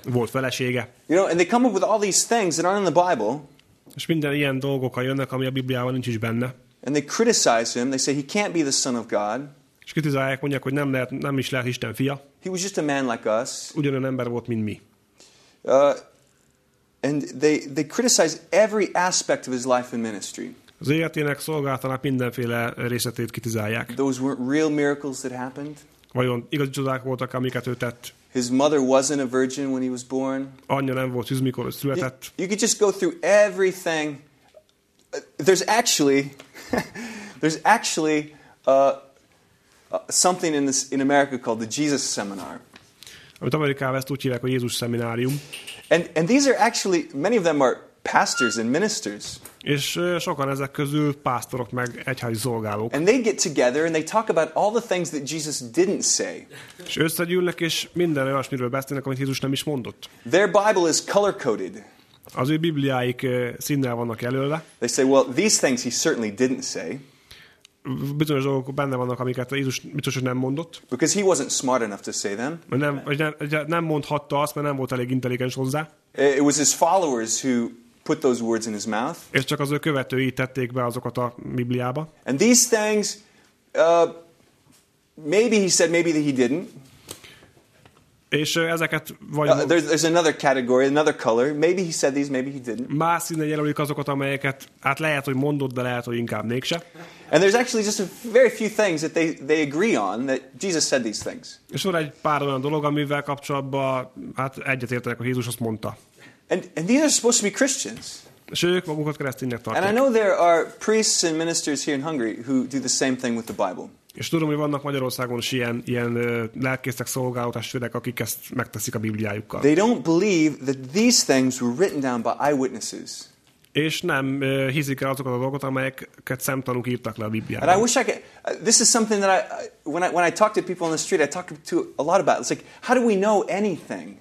Volt felesége. You know, and they come up with all these things that aren't in the Bible, És minden ilyen dolgokkal jönnek, ami a Bibliában nincs is benne. and they criticize him. They say he can't be the son of God. És kritizálják, mondják, hogy nem, lehet, nem is lehet Isten fia. He was just a man like us. Ugyanolyan ember volt, mint mi. Uh, and they, they criticize every aspect of his life and ministry. Az életének szolgálatának mindenféle részletét kritizálják. Those weren't real miracles that happened. Vajon igazi csodák voltak, amiket ő tett? His mother wasn't a virgin when he was born. Anyja nem volt szűz, mikor ő You, you could just go through everything. Uh, There's actually, [laughs] there's actually uh, uh, something in this in America called the Jesus Seminar, Amit Amerikában ezt úgy hívják, hogy Jézus szeminárium. and and these are actually many of them are pastors and ministers, És sokan ezek közül pásztorok meg egyházi szolgálók. and they get together and they talk about all the things that Jesus didn't say. És összegyűlnek, és minden olyasmiről beszélnek, amit Jézus nem is mondott. Their Bible is color coded. Az ő bibliáik színnel vannak jelölve. They say, well, these things he certainly didn't say Bizonyos dolgok benne vannak, amiket Jézus biztos, hogy nem mondott. because he wasn't smart enough to say them. Nem, nem, nem mondhatta azt, mert nem volt elég intelligens hozzá. It was his followers who put those words in his mouth. És csak az ő követői tették be azokat a Bibliába. And these things, uh, maybe he said, maybe that he didn't. És ezeket vagy Uh, there's, there's another category, another color. Maybe he said these, maybe he didn't. más színen jelölik azokat, amelyeket hát lehet, hogy mondott, de lehet, hogy inkább mégse. And there's actually just a very few things that they, they agree on that Jesus said these things. És van egy pár olyan dolog, amivel kapcsolatban hát egyetértenek, hogy Jézus azt mondta. And, and these are supposed to be Christians. És ők magukat kereszténynek And I know there are priests and ministers here in Hungary who do the same thing with the Bible. És tudom, hogy vannak Magyarországon is ilyen, ilyen lelkészek, szolgáló testvérek, akik ezt megteszik a Bibliájukkal. They don't believe that these things were written down by eyewitnesses. És nem hiszik el azokat a dolgokat, amelyeket szemtanúk írtak le a And I wish I could. Uh, this is something that I, I- when I when I talk to people on the street, I talk to a lot about. It's like, how do we know anything?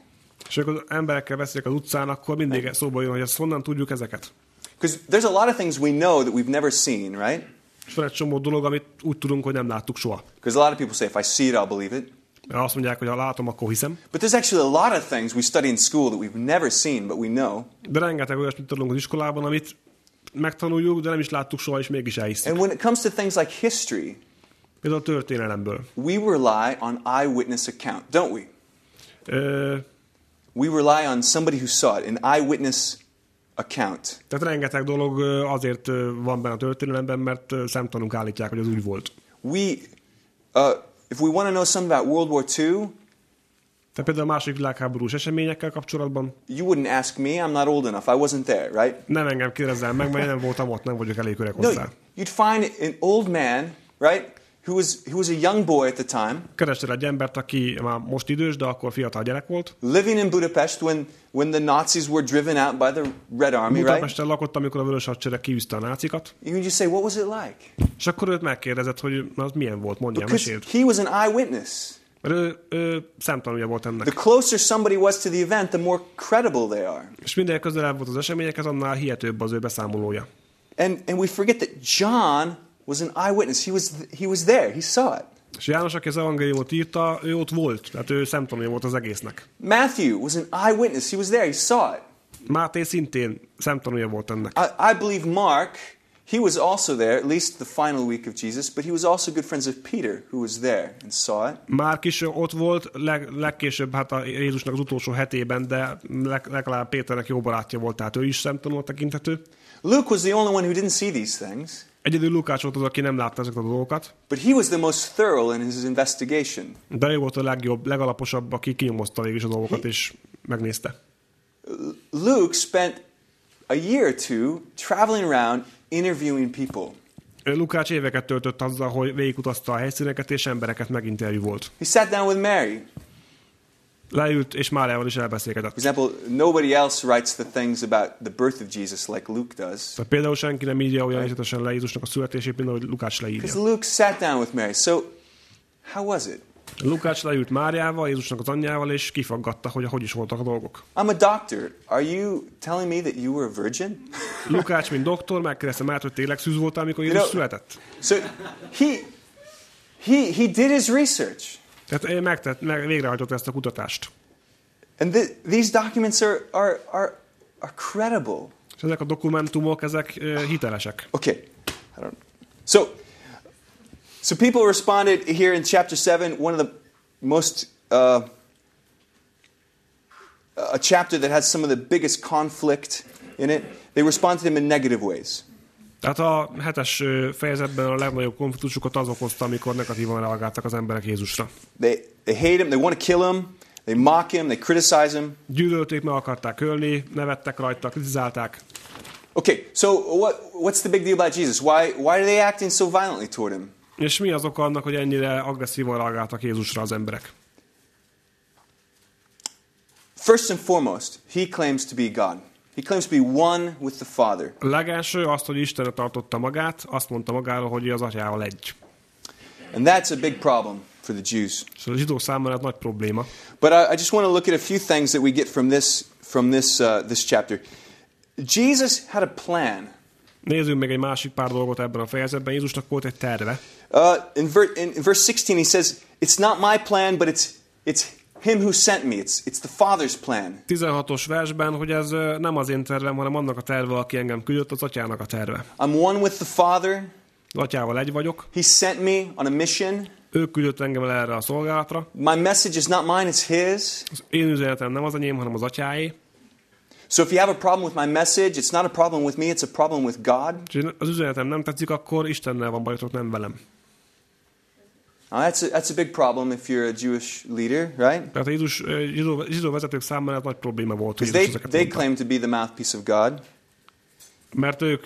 És amikor az emberekkel beszélek az utcán, akkor mindig szóba jön, hogy ezt honnan tudjuk ezeket. Because there's a lot of things we know that we've never seen, right? És van egy csomó dolog, amit úgy tudunk, hogy nem láttuk soha. Because a lot of people say, if I see it, I'll believe it. Mert azt mondják, hogy ha látom, akkor hiszem. But there's actually a lot of things we study in school that we've never seen, but we know. De rengeteg olyasmit tanulunk az iskolában, amit megtanuljuk, de nem is láttuk soha, és mégis elhiszünk. And when it comes to things like history, Például a történelemből. we rely on eyewitness account, don't we? Ö, We rely on somebody who saw it, an eyewitness account. tehát rengeteg dolog azért van benne a történelemben, mert szemtanúk állítják, hogy az úgy volt. We, uh, if we want to know something about World War II, Tehát például a második világháborús eseményekkel kapcsolatban you wouldn't ask me. I'm not old enough. I wasn't there, right? nem engem kérdezzel meg, mert én nem voltam ott, nem vagyok elég öreg No, hozzá. you'd find an old man, right, who was who was a young boy at the time, Kerestél egy embert, aki már most idős, de akkor fiatal gyerek volt. living in Budapest when when the Nazis were driven out by the Red Army, right? Budapesten lakott, amikor a vörös hadsereg kiűzte a nácikat. You just say, what was it like? És akkor őt megkérdezett, hogy na, az milyen volt, mondja, Because mesélt. he was an eyewitness. Mert ő, ő szemtanúja volt The ennek. closer somebody was to the event, the more credible they are. És minél közelebb volt az eseményekhez, annál hihetőbb az ő beszámolója. And and we forget that John was an eyewitness. He was he was there. He saw it. És János, aki az evangéliumot írta, ő ott volt, tehát ő szemtanúja volt az egésznek. Matthew was an eyewitness. He was there. He saw it. Máté szintén szemtanúja volt ennek. I, I believe Mark, he was also there, at least the final week of Jesus, but he was also good friends of Peter, who was there and saw it. Márk is ott volt, leg, legkésőbb hát a Jézusnak az utolsó hetében, de leg, legalább Péternek jó barátja volt, tehát ő is szemtanúnak tekinthető. Luke was the only one who didn't see these things, Egyedül Lukács volt az, aki nem látta ezeket a dolgokat, but he was the most thorough in his investigation. de ő volt a legjobb, legalaposabb, aki kinyomozta végig a dolgokat, és megnézte. Luke spent a year or two traveling around interviewing people. Lukács éveket töltött azzal, hogy végigutazta a helyszíneket, és embereket meginterjú volt. He sat down with Mary. Leült, és Máriával is For elbeszélgetett. example, nobody else writes the things about the birth of Jesus like Luke does. Tehát például senki nem írja olyan részletesen le Jézusnak a születését, mint ahogy Lukács leírja. Because Luke sat down with Mary. So, how was it? Lukács leült Máriával, Jézusnak az anyjával, és kifaggatta, hogy hogy is voltak a dolgok. I'm a doctor. Are you telling me that you were a virgin? [laughs] Lukács, mint doktor, megkérdezte már, hogy tényleg szűz voltál, amikor You Jézus know- született. So he he he did his research. Tehát megtett, meg, végrehajtott ezt a kutatást. And th- these documents are, are are are credible. És ezek a dokumentumok, ezek ö, hitelesek. Okay. I don't So so people responded here in chapter 7, one of the most uh, a chapter that has some of the biggest conflict in it. They responded to him in negative ways. Tehát a hetes fejezetben a legnagyobb konfliktusokat az okozta, amikor negatívan reagáltak az emberek Jézusra. They they hate him, they want to kill him, they mock him, they criticize him. Gyűlölték, meg akarták ölni, nevettek rajta, kritizálták. Okay, so what, what's the big deal about Jesus? Why, why are they acting so violently toward him? És mi az oka annak, hogy ennyire agresszívan reagáltak Jézusra az emberek? First and foremost, he claims to be God. He claims to be one with the Father. A legelső azt, hogy Istenre tartotta magát, azt mondta magáról, hogy az atyával egy. And that's a big problem for the Jews. És a zsidók számára nagy probléma. But I, I just want to look at a few things that we get from this, from this, uh, this chapter. Jesus had a plan. Nézzünk meg egy másik pár dolgot ebben a fejezetben. Jézusnak volt egy terve. Uh, in, ver, in, in verse 16, he says, It's not my plan, but it's, it's him who sent me. It's, it's the Father's plan. 16-os versben, hogy ez nem az én tervem, hanem annak a terve, aki engem küldött, az atyának a terve. I'm one with the Father. Atyával egy vagyok, He sent me on a mission. ő küldött engem el erre a szolgálatra. My message is not mine, it's his. Az én üzenetem nem az enyém, hanem az atyáé. So if you have a problem with my message, it's not a problem with me, it's a problem with God. Az üzenetem nem tetszik, akkor Istennel van bajotok, nem velem. Now that's a, that's a big problem if you're a Jewish leader, right? Tehát a Jézus, ö, zsidó, zsidó vezetők számára ez nagy probléma volt, hogy Because Jézus they, they mondta. claim to be the mouthpiece of God. Mert ők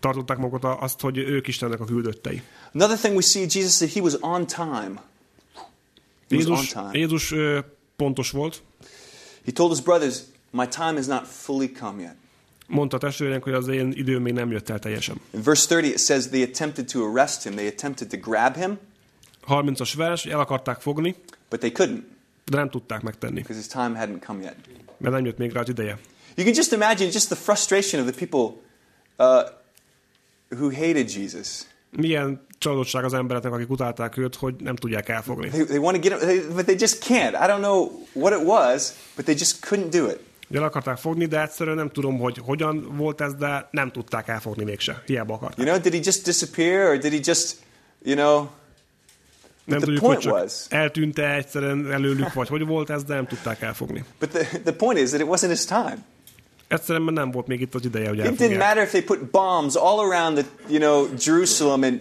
tartották magukat azt, hogy ők Istennek a küldöttei. Another thing we see, Jesus said he was on time. He was on Jézus, time. Jézus pontos volt, He told his brothers, My time is not fully come yet. mondta a testvérenek, hogy az én időm még nem jött el teljesen. In verse 30, it says they attempted to arrest him, they attempted to grab him, 30-as vers, el akarták fogni, but they couldn't de nem tudták megtenni, because his time hadn't come yet. mert nem jött még rá az ideje. You can just imagine just the frustration of the people uh, who hated Jesus. Milyen csalódottság az embereknek, akik utálták őt, hogy nem tudják elfogni. They, they want to get him, they, but they just can't. I don't know what it was, but they just couldn't do it. El akarták fogni, de egyszerűen nem tudom, hogy hogyan volt ez, de nem tudták elfogni mégse. Hiába akarták. You know, did he just disappear or did he just, you know, Nem tudjuk, hogy csak was, eltűnt-e egyszerűen előlük, vagy hogy volt ez, de nem tudták elfogni. but the, the point is that it wasn't his time. Egyszerűen nem volt még itt az ideje, hogy It didn't elfogják. matter if they put bombs all around the, you know, Jerusalem and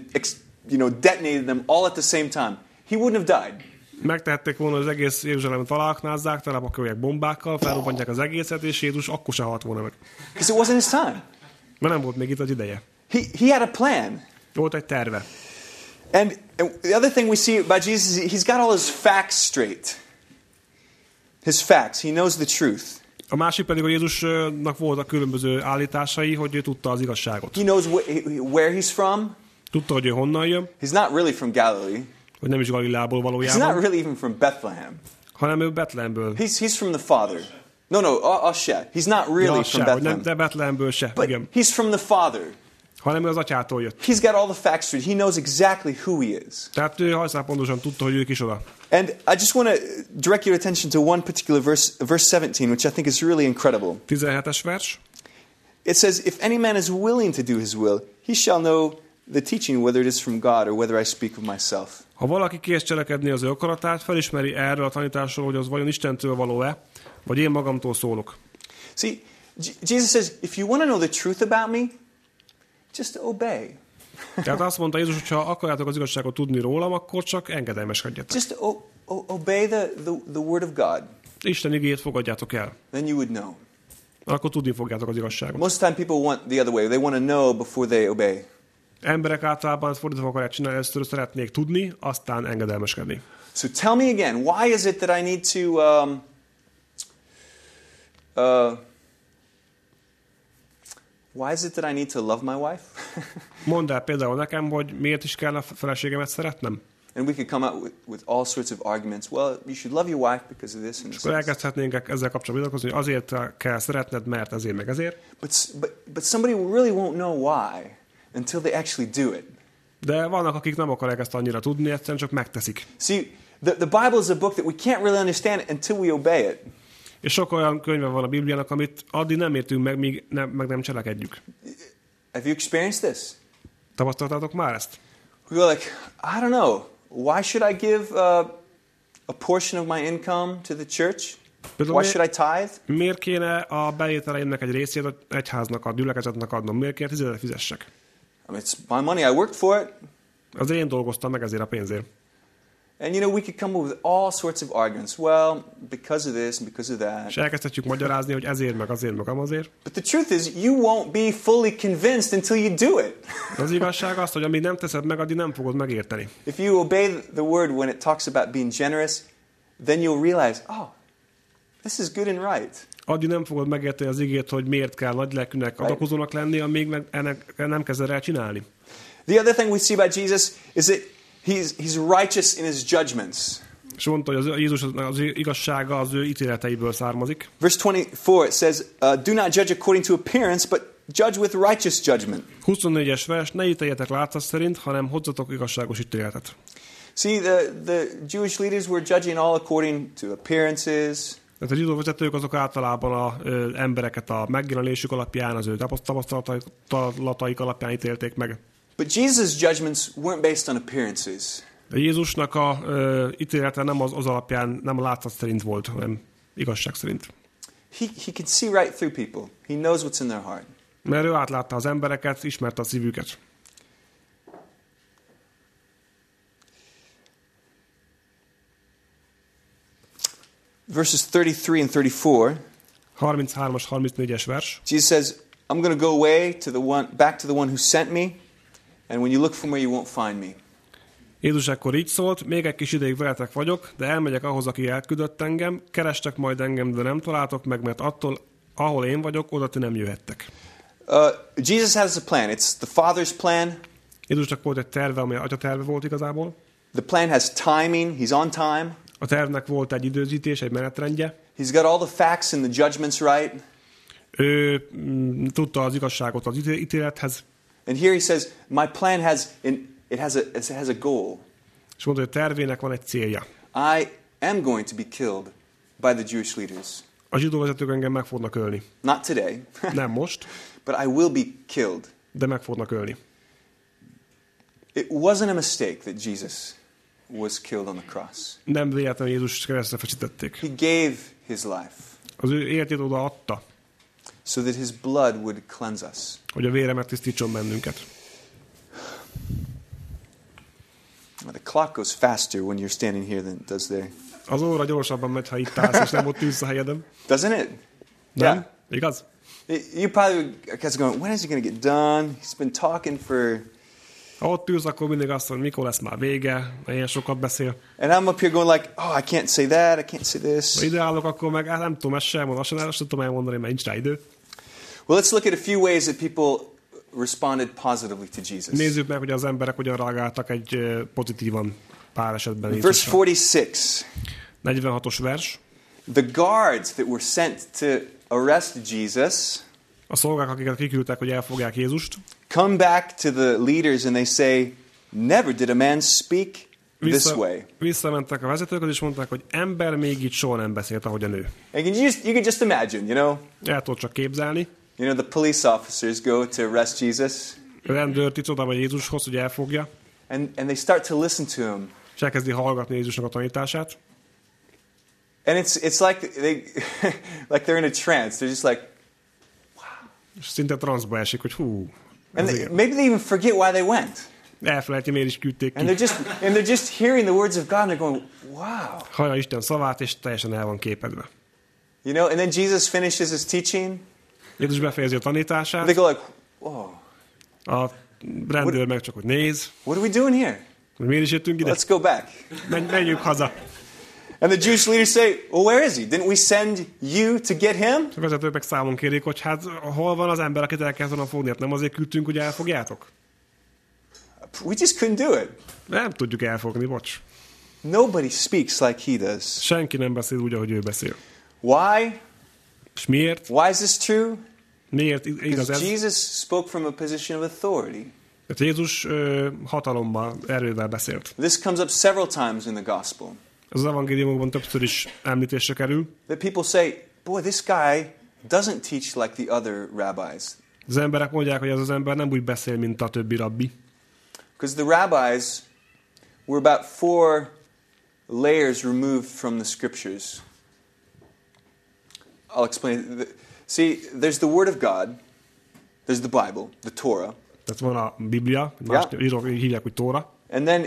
you know, detonated them all at the same time. He wouldn't have died. Megtehették volna, hogy az egész Jeruzsálemet találknázzák, telepakolják bombákkal, felrobbantják az egészet, és Jézus akkor se halt volna meg. Because it wasn't his time. Mert nem volt még itt az ideje. He, he had a plan. Volt egy terve. And, and the other thing we see about Jesus is he's got all his facts straight. His facts. He knows the truth. A másik pedig, hogy Jézusnak voltak különböző állításai, hogy ő tudta az igazságot. He knows wh- where he's from. Tudta, hogy ő honnan jön, He's not really from Galilee. hogy nem is Galileából He's not really even from Bethlehem. hanem ő Betlehemből. He's, he's from the Father. No, no, Asher. He's not really Ja, from se, Bethlehem. nem, de Betlehemből se, But igen. he's from the Father. Hanem ő az atyától jött. He's got all the facts straight. He knows exactly who he is. Tehát ő hajszál pontosan tudta, hogy ő kicsoda. And I just want to direct your attention to one particular verse, verse 17, which I think is really incredible. 17-es vers. It says, If any man is willing to do his will, he shall know the teaching, whether it is from God or whether I speak of myself. Ha valaki kész cselekedni az ő akaratát, felismeri erről a tanításról, hogy az vajon Istentől való-e, vagy én magamtól szólok. See, Jesus says, If you want to know the truth about me, just obey. [laughs] Tehát azt mondta Jézus, hogy ha akarjátok az igazságot tudni rólam, akkor csak engedelmeskedjetek. Just o- o- obey the, the, the word of God. Isten igét fogadjátok el. Then you would know. Akkor tudni fogjátok az igazságot. Most time, people want the other way. They want to know before they obey. Emberek általában fordítva akarják csinálni, először szeretnék tudni, aztán engedelmeskedni. So tell me again, why is it that I need to um, uh, why is it that I need to love my wife? [laughs] Mondd el például nekem, hogy miért is kell a feleségemet szeretnem. and we could come out with, with all sorts of arguments. Well, you should love your wife because of this and this. Akkor elkezdhetnénk ezzel kapcsolatban vitatkozni, hogy azért kell szeretned, mert ezért meg ezért. But, but, but somebody really won't know why until they actually do it. De vannak, akik nem akarják ezt annyira tudni, egyszerűen csak megteszik. See, the, the Bible is a book that we can't really understand until we obey it. És sok olyan könyve van a Bibliának, amit addig nem értünk meg, míg nem, meg nem cselekedjük. Have you experienced this? Tapasztaltátok már ezt? We go like, I don't know. Why should I give uh, a portion of my income to the church? Például Why should I tithe? Miért kéne a bevételeimnek egy részét a egyháznak, a gyülekezetnek adnom? Miért kéne tizedet fizessek? I mean, it's my money. I worked for it. Az én dolgoztam meg ezért a pénzért. And you know, we could come up with all sorts of arguments. Well, because of this and because of that. És elkezdhetjük magyarázni, hogy ezért, meg azért, meg amazért. But the truth is, you won't be fully convinced until you do it. Az igazság az, hogy amíg nem teszed meg, addig nem fogod megérteni. If you obey the word when it talks about being generous, then you'll realize, oh, this is good and right. Addig nem fogod megérteni az igét, hogy miért kell nagy lelkűnek adakozónak lenni, amíg meg ennek nem kezded el csinálni. The other thing we see about Jesus is that he's, he's righteous in his judgments. És mondta, hogy az Jézus az, igazsága az ő ítéleteiből származik. Verse 24, it says, uh, Do not judge according to appearance, but judge with righteous judgment. 24-es vers, ne ítéljetek látszat szerint, hanem hozzatok igazságos ítéletet. See, the, the Jewish leaders were judging all according to appearances, Tehát a zsidó vezetők azok általában a ö, embereket a megjelenésük alapján, az ő tapasztalataik alapján ítélték meg. But Jesus' judgments weren't based on appearances. De Jézusnak a ö, ítélete nem az, az alapján, nem a látszat szerint volt, hanem igazság szerint. He, he can see right through people. He knows what's in their heart. Mert ő átlátta az embereket, ismerte a szívüket. Verses 33 and 34, 33-as, 34-es vers. Jesus says, I'm going to go away to the one, back to the one who sent me, and when you look for me, you won't find me. Jézus ekkor így szólt, még egy kis ideig veletek vagyok, de elmegyek ahhoz, aki elküldött engem, kerestek majd engem, de nem találtok meg, mert attól, ahol én vagyok, oda ti nem jöhettek. Uh, Jesus has a plan. It's the Father's plan. Jézusnak volt egy terve, ami atya terve volt igazából. The plan has timing. He's on time. A tervnek volt egy időzítés, egy menetrendje. He's got all the facts and the judgments right. Ő mm, tudta az igazságot az íté- ítélethez, And here he says, My plan has, an, it has, a, it has a goal. és mondta, hogy a tervének van egy célja. I am going to be killed by the Jewish leaders. A zsidó vezetők engem meg fognak ölni. Not today, [laughs] Nem most, but I will be killed. de meg fognak ölni. It wasn't a mistake that Jesus was killed on the cross. Nem véletlenül Jézus keresztre feszítették. He gave his life Az ő életét oda adta, so that his blood would cleanse us. hogy a vére megtisztítson bennünket. The clock goes faster when you're standing here than it does there. Az óra gyorsabban megy, ha itt állsz, és nem ott ülsz a helyeden. Doesn't it? Nem? Yeah. Igaz? You probably guys going, when is he going to get done? He's been talking for, Ha ott ülsz, akkor mindig azt mondod, mikor lesz már vége, ilyen sokat beszél. and I'm up here going like, oh, I can't say that, I can't say Ha this. ide állok, akkor meg hát nem tudom ezt sem, azt sem, azt sem tudom elmondani, mert nincs rá idő. Well, let's look at a few ways that people responded positively to Jesus. Nézzük meg, hogy az emberek hogyan reagáltak egy pozitívan pár esetben. Verse Jézusra. 46 46-os vers. The guards that were sent to arrest Jesus A szolgák, akiket kiküldtek, hogy elfogják Jézust, come back to the leaders and they say, Never did a man speak this way. visszamentek a vezetőket, és mondták, hogy ember még itt soha nem beszélt, ahogy a nő. And can you, just, you can just imagine, you know, El tudod csak képzelni. You know, the police officers go to arrest Jesus A rendőr itt oda Jézushoz, hogy elfogja, and, and they start to listen to him. és elkezdi hallgatni Jézusnak a tanítását. And it's, it's like, they, [laughs] like they're in a trance. They're just like, És szinte transzba esik, hogy hú, and they, maybe they even forget why they went. elfelejti, miért is küldték And they're just, and they're just hearing the words of God and they're going, wow. Hallja Isten szavát, és teljesen el van képedve. You know, and then Jesus finishes his teaching. Jézus befejezi a They tanítását, go like, whoa, a rendőr meg csak, hogy néz, what are we doing here? miért is jöttünk ide? Let's go back. Menj, menjünk haza. And the Jewish leaders say, well, where is he? Didn't we send you to get him? A vezetők meg számon kérik, hogy hát hol van az ember, akit el kellett volna fogni, hát nem azért küldtünk, hogy elfogjátok? We just couldn't do it. Nem tudjuk elfogni, bocs. Nobody speaks like he does. Senki nem beszél úgy, ahogy ő beszél. Why? És miért? Why is this true? Miért igaz ez? Jesus spoke from a position of authority. Mert Jézus ö, hatalommal, erővel beszélt. This comes up several times in the gospel. Az evangéliumokban többször is említésre kerül. That people say, boy, this guy doesn't teach like the other rabbis. Az emberek mondják, hogy ez az ember nem úgy beszél, mint a többi rabbi. Because the rabbis were about four layers removed from the scriptures. I'll explain. See, there's the Word of God, there's the Bible, the Torah, Tehát van a Biblia, más Ja. írok, hívják, hogy Tóra, and then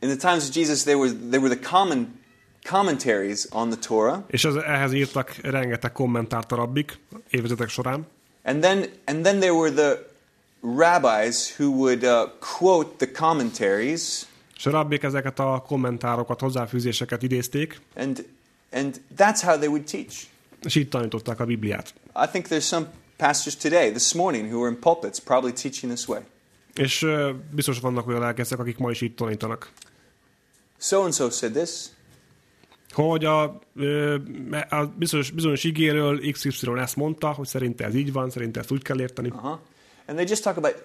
in the times of Jesus, there was there were the common commentaries on the Torah, és ez, ehhez írtak rengeteg kommentárt a rabbik évezetek során. and then and then there were the rabbis who would uh, quote the commentaries, És a rabbik ezeket a kommentárokat, hozzáfűzéseket idézték, and and that's how they would teach. és így tanították a Bibliát. I think there's some pastors today, this morning, who are in pulpits, probably teaching this way. És ö, biztos vannak olyan lelkészek, akik ma is így tanítanak. So and so said this. Hogy a, a bizonyos, bizonyos igéről XY ezt mondta, hogy szerinte ez így van, szerinte ezt úgy kell érteni. Uh huh. And they just talk about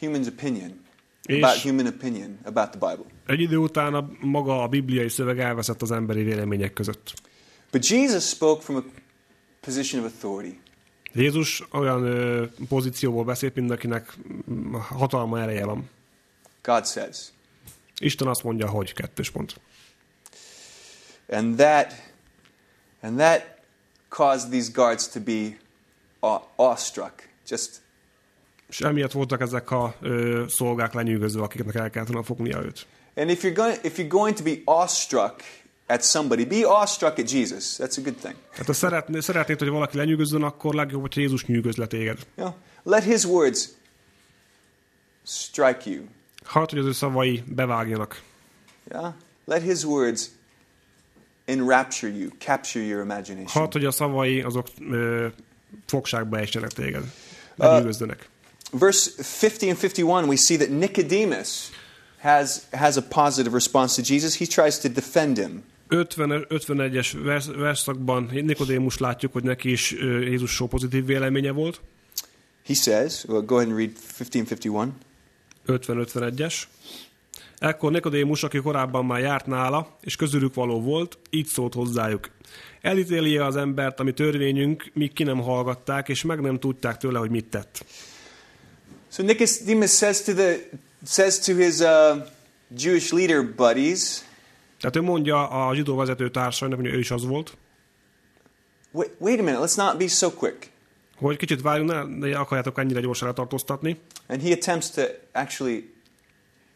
human's opinion, És- about human opinion about the Bible. Egy idő után a, maga a bibliai szöveg elveszett az emberi vélemények között. But Jesus spoke from a position of authority. Jézus olyan ö, pozícióból beszélt, mindenkinek mm, hatalma ereje van. God says. Isten azt mondja, hogy kettős pont. And that, and that caused these guards to be aw- awestruck. Just, És emiatt voltak ezek a ö, szolgák lenyűgöző, akiknek el kellett volna fognia őt. and if you're going, if you're going to be awestruck at somebody, be awestruck at Jesus. That's a good thing. Hát ha szeretné, szeretnéd, hogy valaki lenyűgözzön, akkor legjobb, hogy Jézus nyűgöz le téged. Know, let His words strike you. Hallod, hogy az ő szavai bevágjanak. Yeah? Let His words enrapture you, capture your imagination. Hallod, hogy a szavai azok ö, fogságba essenek téged. Uh, Lenyűgözzenek. Verse 50 and 51, we see that Nicodemus has, has a positive response to Jesus. He tries to defend him. 50, 51-es vers, verszakban Nikodémus látjuk, hogy neki is Jézusról pozitív véleménye volt. He says, well, go ahead and read 50 51. 50-51-es. Ekkor Nikodémus, aki korábban már járt nála, és közülük való volt, így szólt hozzájuk. Elítéli az embert, ami törvényünk, míg ki nem hallgatták, és meg nem tudták tőle, hogy mit tett. So Nicodemus says to, the, says to his, uh, Jewish leader buddies, Tehát ő mondja a zsidó vezető társainak, hogy ő is az volt, wait, wait a minute, let's not be so quick. hogy kicsit várjunk, ne, akarjátok ennyire gyorsan letartóztatni. And he attempts to actually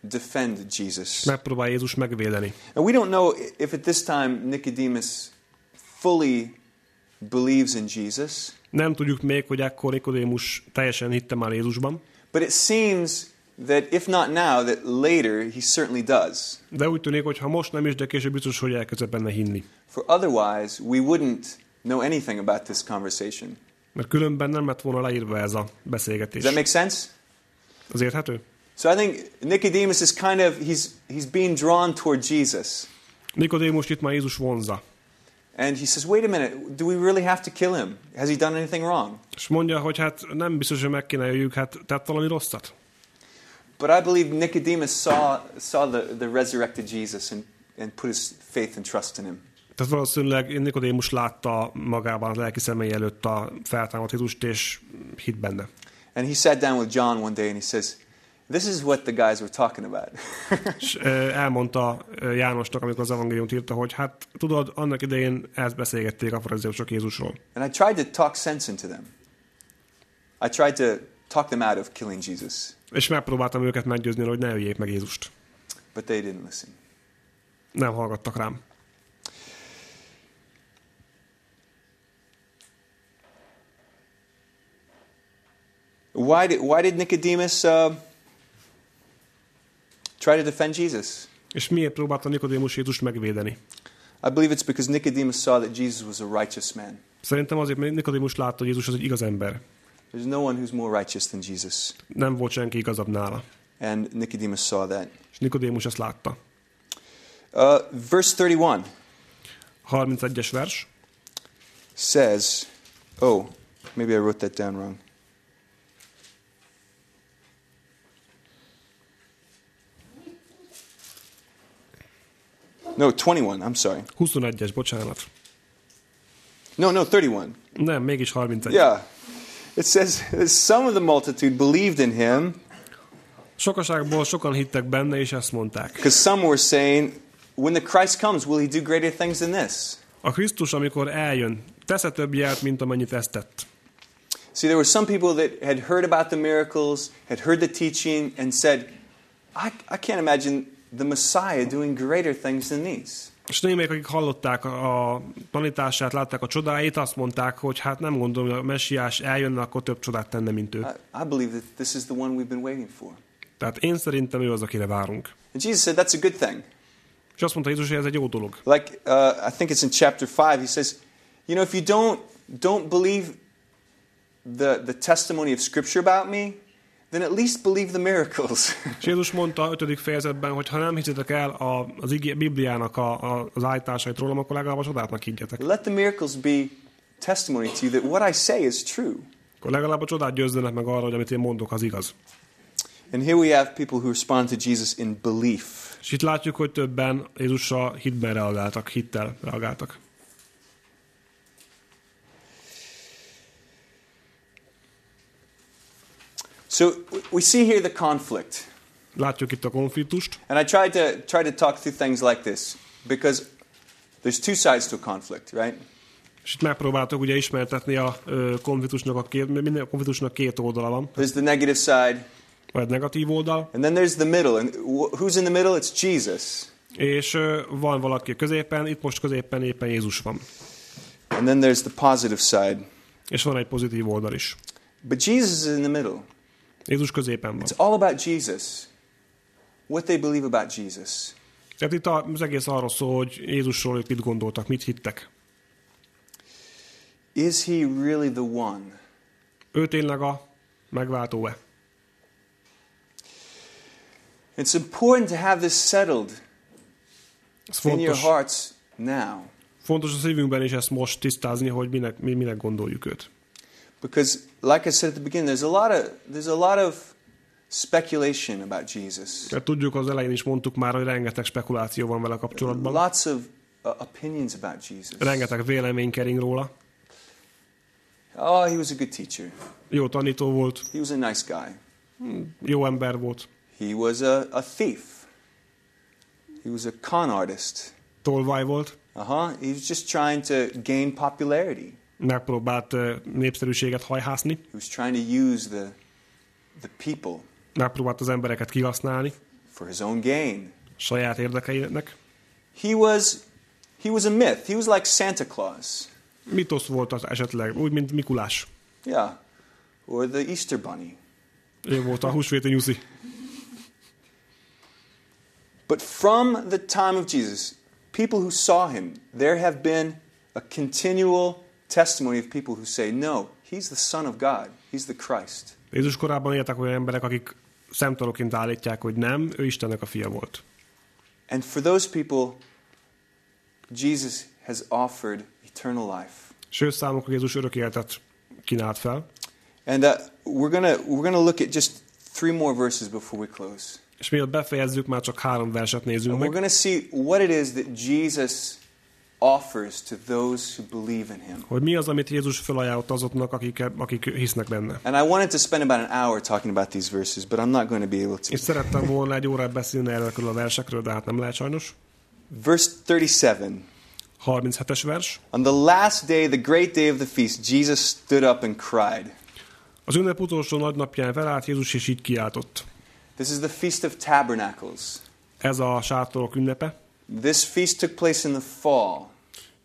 defend Jesus. Megpróbál Jézus megvédeni. And we don't know if at this time Nicodemus fully believes in Jesus, Nem tudjuk még, hogy ekkor Nikodémus teljesen hitte már Jézusban, but it seems that if not now, that later he certainly does. de úgy tűnik, hogy ha most nem is, de később biztos, hogy elkezdett benne hinni. For otherwise, we wouldn't know anything about this conversation. Mert különben nem lett volna leírva ez a Does beszélgetés. that make sense? Az érthető? So I think Nicodemus is kind of he's he's being drawn toward Jesus. Nikodémus itt már Jézus vonza. And he says, "Wait a minute, do we really have to kill him? Has he done anything wrong?" És mondja, hogy hát nem biztos, hogy meg kéne jöjjük, hát tett valami rosszat. But I believe Nicodemus saw saw the, the resurrected Jesus and, and put his faith and trust in him. Tehát valószínűleg Nikodémus látta magában a lelki szemei előtt a feltámadt Jézust, és hit benne. And he sat down with John one day and he says, "This is what the guys were talking about." [laughs] És elmondta Jánosnak, amikor az evangéliumot írta, hogy hát tudod, annak idején ezt beszélgették a farizeusok Jézusról. and I tried to talk sense into them. I tried to talk them out of killing Jesus, És megpróbáltam őket meggyőzni, hogy ne öljék meg Jézust. but they didn't listen. Nem hallgattak rám. Why did, why did Nicodemus uh, try to defend Jesus? És miért próbálta Nikodémus Jézust megvédeni? I believe it's because Nicodemus saw that Jesus was a righteous man. Szerintem azért, mert Nikodémus látta, hogy Jézus az egy igaz ember. There's no one who's more righteous than Jesus. Nem volt senki igazabb nála. And Nicodemus saw that. És Nikodémus ezt látta. Uh, verse 31 31-es vers. says, oh, maybe I wrote that down wrong. No, 21, I'm sorry. 21-es, bocsánat. No, no, 31. Nem, mégis 31. Yeah. It says, some of the multitude believed in him Sokaságból sokan hittek benne, és ezt mondták. because some were saying, when the Christ comes, will he do greater things than this? A Krisztus, amikor eljön, tesz több jelt, mint amennyit ezt tett. See, there were some people that had heard about the miracles, had heard the teaching, and said, I, I can't imagine the Messiah doing greater things than these. És némelyek, akik hallották a tanítását, látták a csodáit, azt mondták, hogy hát nem gondolom, hogy a messiás eljönne, akkor több csodát tenne, mint ő. I, believe that this is the one we've been waiting for. Tehát én szerintem ő az, akire várunk. And Jesus said, That's a good thing. És azt mondta Jézus, hogy ez egy jó dolog. Like, uh, I think it's in chapter 5, he says, You know, if you don't, don't believe the, the testimony of Scripture about me, then at least believe the miracles. És [laughs] Jézus mondta a 5. fejezetben, hogy ha nem hiszitek el a, az igé, Bibliának a, a, az állításait rólam, akkor legalább a csodáknak higgyetek. Let the miracles be testimony to you that what I say is true. Akkor legalább a csodát győzzenek meg arra, hogy amit én mondok, az igaz. And here we have people who respond to Jesus in belief. És itt látjuk, hogy többen Jézusra hitben reagáltak, hittel reagáltak. So we see here the conflict. Látjuk itt a konfliktust, And I tried to try to talk through things like this because there's two sides to a conflict, right? és itt megpróbáltuk ugye ismertetni a konfliktusnak a két, minden konfliktusnak két oldala van. There's the negative side, Vagy negatív oldal, and then there's the middle. And wh- who's in the middle? It's Jesus. és van valaki középen, itt most középen éppen Jézus van. And then there's the positive side. És van egy pozitív oldal is. But Jesus is in the middle. Jézus középen van. It's all about Jesus. What they believe about Jesus. Tehát itt az egész arról szól, hogy Jézusról ők mit gondoltak, mit hittek. Is he really the one? Ő tényleg a megváltó-e? It's important to have this settled Ez in your fontos, hearts now. fontos a szívünkben is ezt most tisztázni, hogy minek, mi, minek gondoljuk őt. Because, like I said at the beginning, there's a lot of there's a lot of speculation about Jesus. Tudjuk, az elején is mondtuk már, hogy rengeteg spekuláció van vele kapcsolatban. Lots of uh, opinions about Jesus. Rengeteg vélemény kering róla. Oh, he was a good teacher. Jó tanító volt, He was a nice guy. jó ember volt. He was a, a thief. He was a con artist. tolvaj volt, Uh-huh. He was just trying to gain popularity. Megpróbált népszerűséget hajhászni, megpróbált az embereket kihasználni for his own gain. saját érdekeinek. He was he was a myth. He was like Santa Claus. Mitosz volt az esetleg, úgy, mint Mikulás. Yeah. Or the Easter bunny. Ő volt a húsvéti nyuszi. But from the time of Jesus, people who saw him, there have been a continual testimony of people who say, "No, he's the son of God. He's the Christ." Jézus korában éltek olyan emberek, akik szemtanúként állítják, hogy nem, ő Istennek a fia volt. And for those people, Jesus has offered eternal life. Ő számukra Jézus örök életet kínált fel. And uh, we're gonna we're gonna look at just three more verses before we close. És mielőtt befejezzük, már csak három verset nézünk And we're meg. gonna see what it is that Jesus offers to those who believe in Him. Hogy mi az, amit Jézus felajánlott azoknak, akik, akik hisznek benne. And I wanted to spend about an hour talking about these verses, but I'm not going to be able to. És szerettem volna egy órát beszélni erről a versekről, de hát nem lehet sajnos. Verse 37. 37-es vers. On the last day, the great day of the feast, Jesus stood up and cried. Az ünnep utolsó nagy napján felállt Jézus, és így kiáltott. This is the Feast of Tabernacles. Ez a sátorok ünnepe. This feast took place in the fall,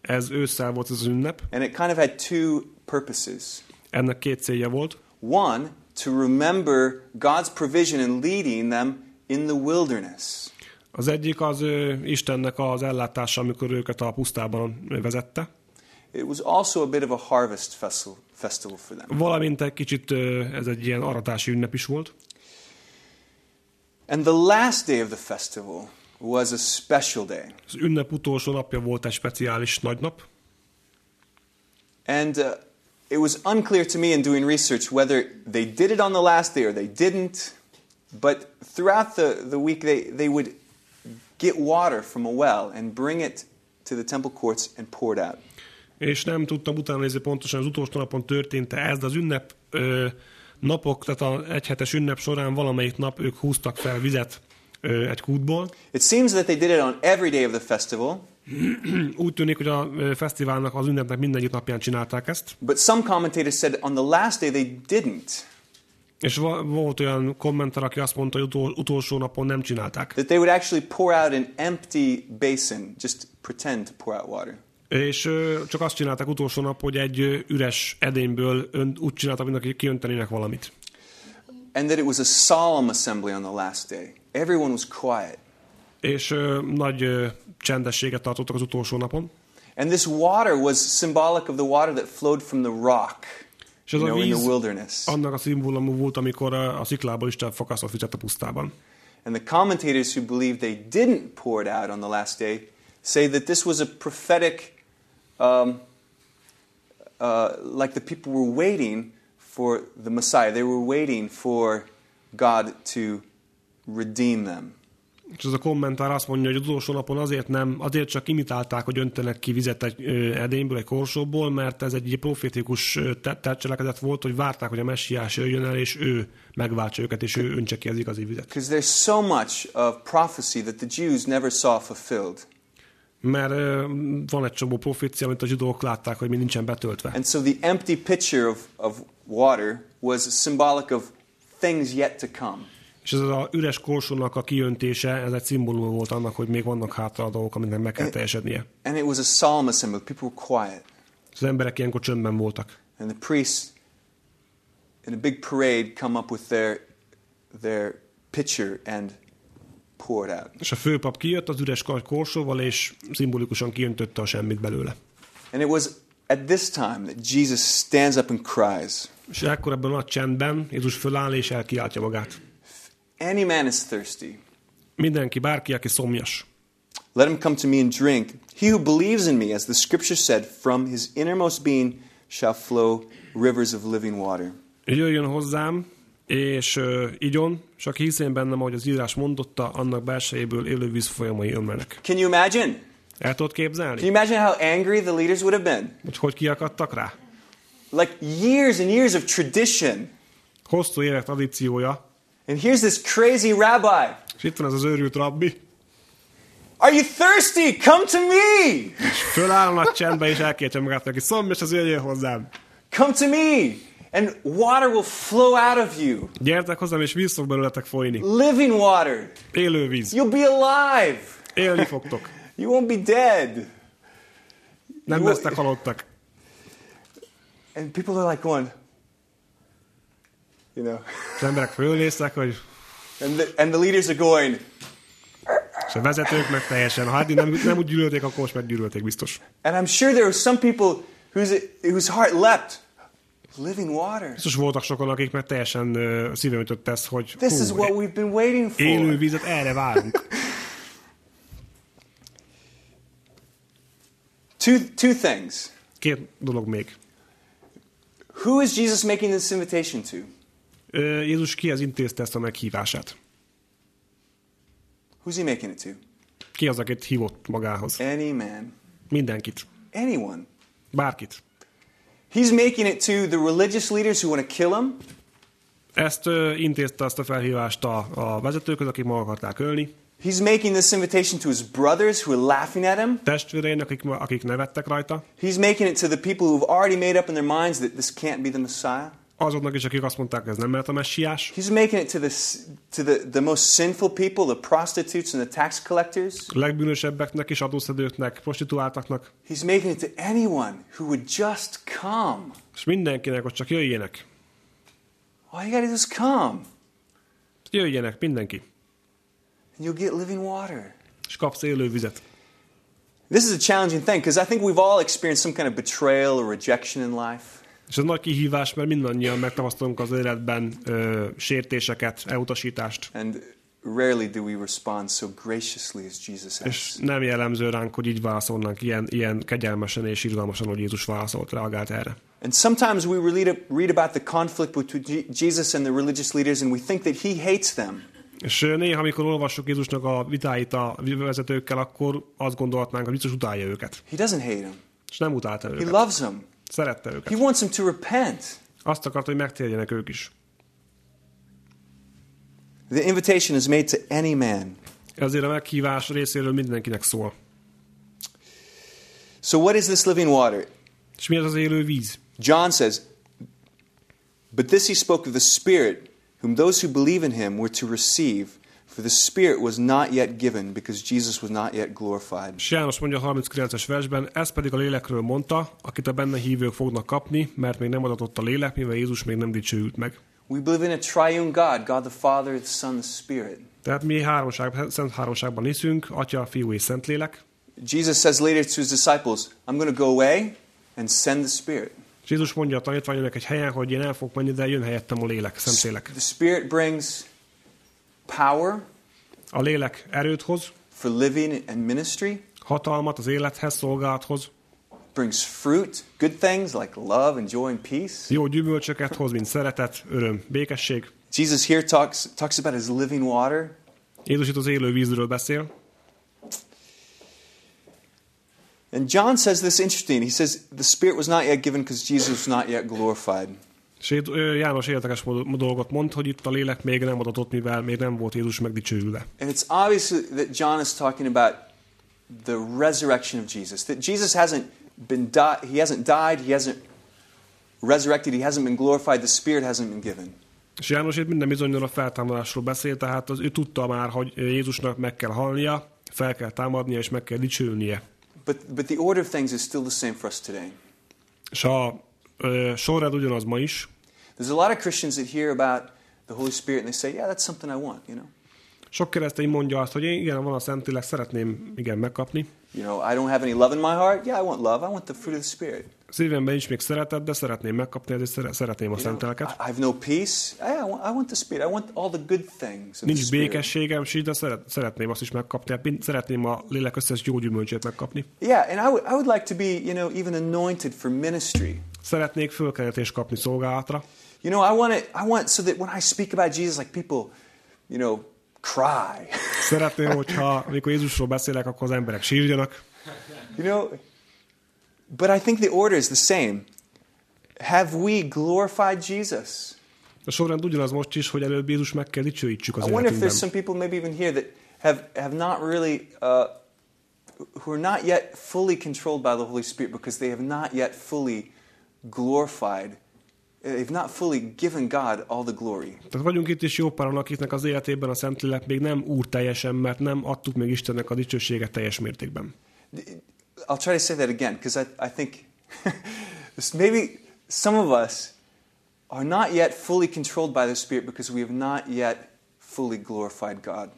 Ez ősszel volt az ünnep. and it kind of had two purposes. Ennek két célja volt. One, to remember God's provision in leading them in the wilderness. Az egyik az ö, Istennek az ellátása, amikor őket a pusztában vezette. It was also a bit of a harvest festival, festival for them. Valamint egy kicsit ez egy ilyen aratási ünnep is volt. And the last day of the festival was a special day. Az ünnep utolsó napja volt egy speciális nagy nap, And uh, it was unclear to me in doing research whether they did it on the last day or they didn't. But throughout the, the week, they, they would get water from a well and bring it to the temple courts and pour it out. és nem tudtam utána nézni pontosan az utolsó napon történt ez, de az ünnep ö, napok, tehát a egyhetes ünnep során valamelyik nap ők húztak fel vizet egy kútból. It seems that they did it on every day of the festival, [clears throat] Úgy tűnik, hogy a fesztiválnak, az ünnepnek mindegyik napján csinálták ezt, but some commentators said on the last day they didn't. és volt olyan kommentar, aki azt mondta, hogy utol, utolsó napon nem csinálták. That they would actually pour out an empty basin, just pretend to pour out water. És csak azt csinálták utolsó nap, hogy egy üres edényből úgy csináltak, mint akik kiöntenének valamit. And that it was a solemn assembly on the last day. Everyone was quiet. És ö, nagy ö, csendességet tartottak az utolsó napon. And this water was symbolic of the water that flowed from the rock, És ez you a know, in the víz wilderness. annak a szimbóluma volt, amikor a, sziklából Isten fakasztott vizet a pusztában. And the commentators who believe they didn't pour it out on the last day say that this was a prophetic, um, uh, like the people were waiting for the Messiah. They were waiting for God to redeem them. És ez a kommentár azt mondja, hogy az utolsó napon azért nem, azért csak imitálták, hogy öntenek ki vizet egy edényből, egy korsóból, mert ez egy profétikus ö, te- tettcselekedet volt, hogy várták, hogy a messiás jöjjön el, és ő megváltsa őket, és ő öntse ki az igazi vizet. Because there's so much of prophecy that the Jews never saw fulfilled. Mert van egy csomó profécia, amit a zsidók látták, hogy még nincsen betöltve. And so the empty pitcher of, of water was symbolic of things yet to come. És ez az üres korsónak a kijöntése, ez egy szimbóluma volt annak, hogy még vannak hátra a dolgok, amiknek meg kell teljesednie. And it was a solemn assembly. People were quiet. Az emberek ilyenkor csöndben voltak. And the priests, in a big parade, come up with their, their pitcher and pour it out. És a főpap kijött az üres korsóval, és szimbolikusan kijöntötte a semmit belőle. And it was at this time that Jesus stands up and cries, És ekkor ebben a csendben Jézus föláll és elkiáltja magát. Any man is thirsty. Mindenki, bárki, aki szomjas. Let him come to me and drink. He who believes in me, as the scripture said, from his innermost being shall flow rivers of living water. Jöjjön hozzám, és uh, igyon, és aki hiszén bennem, ahogy az írás mondotta, annak belsejéből élő víz folyamai ömlenek. Can you imagine? El tudod Can képzelni? you imagine how angry the leaders would have been? Hogy hogy kiakadtak rá? Like years and years of tradition. Hosszú évek tradíciója, And here's this crazy rabbi. és itt van ez az őrült rabbi, Are you thirsty? Come to me. És föláll a nagy csendbe, és elkiáltja magát neki, szomj, és az jöjjön hozzám. Come to me. And water will flow out of you. Gyertek hozzám, és víz fog belőletek folyni. Living water. Élő víz. You'll be alive. Élni fogtok. You won't be dead. Nem lesztek halottak. And people are like going, you know, Az emberek fölnéztek, hogy and the, and the leaders are going, és a vezetők meg teljesen, ha nem, nem úgy gyűlölték, akkor most meggyűlölték biztos. and I'm sure there were some people whose, whose heart leapt. Living water. Biztos voltak sokan, akik meg teljesen uh, szívem ütött ez, hogy This is what we've been waiting élő for. vízet, erre várunk. [laughs] Two, two things. Két dolog még. Who is Jesus making this invitation to? Jézus kihez intézte ezt a meghívását? Who's he making it to? Ki az, akit hívott magához? Any man. Mindenkit. Anyone. Bárkit. He's making it to the religious leaders who want to kill him. Ezt ö, intézte azt a felhívást a, a vezetőkhöz, akik meg akarták ölni. He's making this invitation to his brothers who are laughing at him. Testvérein, akik, akik nevettek rajta. He's making it to the people who've already made up in their minds that this can't be the Messiah. Azoknak is, akik azt mondták, ez nem lehet a messiás. He's making it to the, to the, the most sinful people, the prostitutes and the tax collectors. Legbűnösebbeknek is, adószedőknek, prostituáltaknak, He's making it to anyone who would just come. és mindenkinek, hogy csak jöjjenek. All you got to do is come, Jöjjenek, mindenki. and you'll get living water. És kapsz élő vizet. This is a challenging thing because I think we've all experienced some kind of betrayal or rejection in life. És ez nagy kihívás, mert mindannyian megtapasztalunk az életben ö, sértéseket, elutasítást. And rarely do we respond so graciously as Jesus És has. nem jellemző ránk, hogy így válaszolnánk, ilyen, ilyen kegyelmesen és irgalmasan, hogy Jézus válaszolt, reagált erre. And sometimes we read, about the conflict between Je- Jesus and the religious leaders, and we think that he hates them. És néha, amikor olvassuk Jézusnak a vitáit a vezetőkkel, akkor azt gondolhatnánk, hogy biztos utálja őket. He doesn't hate them, És nem utálta he őket. loves them. Szerette He wants them to repent. Azt akart, hogy megtérjenek ők is. The invitation is made to any man. Ezért a meghívás részéről mindenkinek szól. So, what is this living water? És mi az az élő víz? John says, But this he spoke of the Spirit, whom those who believe in him were to receive, for the Spirit was not yet given, because Jesus was not yet glorified. És János mondja a 39-es versben, ez pedig a lélekről mondta, akit a benne hívők fognak kapni, mert még nem adatott a lélek, mivel Jézus még nem dicsőült meg. We believe in a triune God, God the Father, the Son, the Spirit. Tehát mi háromság, szent háromságban hiszünk, Atya, Fiú és Szentlélek. Jesus says later to his disciples, I'm going to go away and send the Spirit. Jézus mondja a tanítványoknak egy helyen, hogy én el fogok menni, de jön helyettem a lélek, Szentlélek. The Spirit brings power A lélek erőt hoz, for living and ministry, hatalmat az élethez, szolgálathoz, brings fruit, good things like love and joy and peace. jó gyümölcsöket hoz, mint szeretet, öröm, békesség. Jesus here talks, talks about his living water. Jézus itt az élő vízről beszél, And John says this interesting. He says the Spirit was not yet given because Jesus was not yet glorified. És itt, János érdekes dolgot mond, hogy itt a lélek még nem adatott, mivel még nem volt Jézus megdicsőülve. And it's obvious that John is talking about the resurrection of Jesus. That Jesus hasn't been he hasn't died, he hasn't resurrected, he hasn't been glorified, the Spirit hasn't been given. És János itt minden bizonyos a feltámadásról beszél, tehát az, ő tudta már, hogy Jézusnak meg kell halnia, fel kell támadnia, és meg kell dicsőülnie. But but the order of things is still the same for us today. És a ö, sorrend ugyanaz ma is. There's a lot of Christians that hear about the Holy Spirit and they say, "Yeah, that's something I want," you know. Sok keresztény mondja azt, hogy én igen, van a Szentlélek, szeretném igen megkapni. You know, I don't have any love in my heart. Yeah, I want love. I want the fruit of the Spirit. Szívemben nincs még szeretet, de szeretném megkapni, ezért szere- szeretném a Szentlelket. I, have no peace. Yeah, I want, I want the Spirit. I want all the good things. Nincs békességem, sí, de szeret, szeretném azt is megkapni. Hát Szeretném a lélek összes jó gyümölcsét megkapni. Yeah, and I would, I would like to be, you know, even anointed for ministry. Szeretnék fölkenetést kapni szolgálatra. You know, I want it. I want so that when I speak about Jesus, like people, you know, cry. [laughs] Szeretném, hogyha amikor Jézusról beszélek, akkor az emberek sírjanak. you know, but I think the order is the same. Have we glorified Jesus? A sorrend ugyanaz most is, hogy előbb Jézus meg kell dicsőítsük az I wonder if there's some people maybe even here that have have not really uh, who are not yet fully controlled by the Holy Spirit because they have not yet fully glorified, they've not fully given God all the glory. Tehát vagyunk itt is jó páran, akiknek az életében a Szentlélek még nem úr teljesen, mert nem adtuk még Istennek a dicsőséget teljes mértékben. I'll try to say that again because I, I think [laughs] maybe some of us are not yet fully controlled by the Spirit because we have not yet fully glorified God.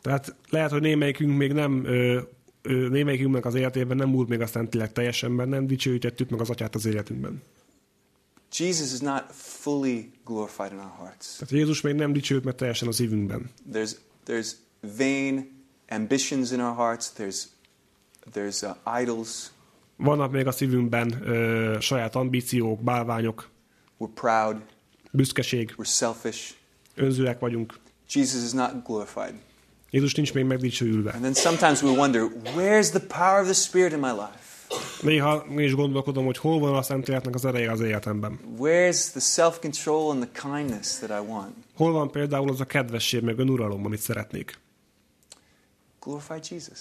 Tehát lehet, hogy némelyikünk még nem, ö, ö, némelyikünknek az életében nem úr még a Szentlélek teljesen, mert nem dicsőítettük meg az atyát az életünkben. Jesus is not fully glorified in our hearts. Tehát Jézus még nem dicsőült meg teljesen az szívünkben. There's, there's vain ambitions in our hearts. There's, there's uh, idols. Vannak még a szívünkben ö, saját ambíciók, bálványok, We're proud. büszkeség, We're selfish. önzőek vagyunk. Jesus is not glorified. Jézus nincs még megdicsőülve. And then sometimes we wonder, where's the power of the Spirit in my life? Néha mi is gondolkodom, hogy hol van a Szentléleknek az ereje az életemben. Where's the self control and the kindness that I want? Hol van például az a kedvesség, meg önuralom, amit szeretnék. Glorify Jesus.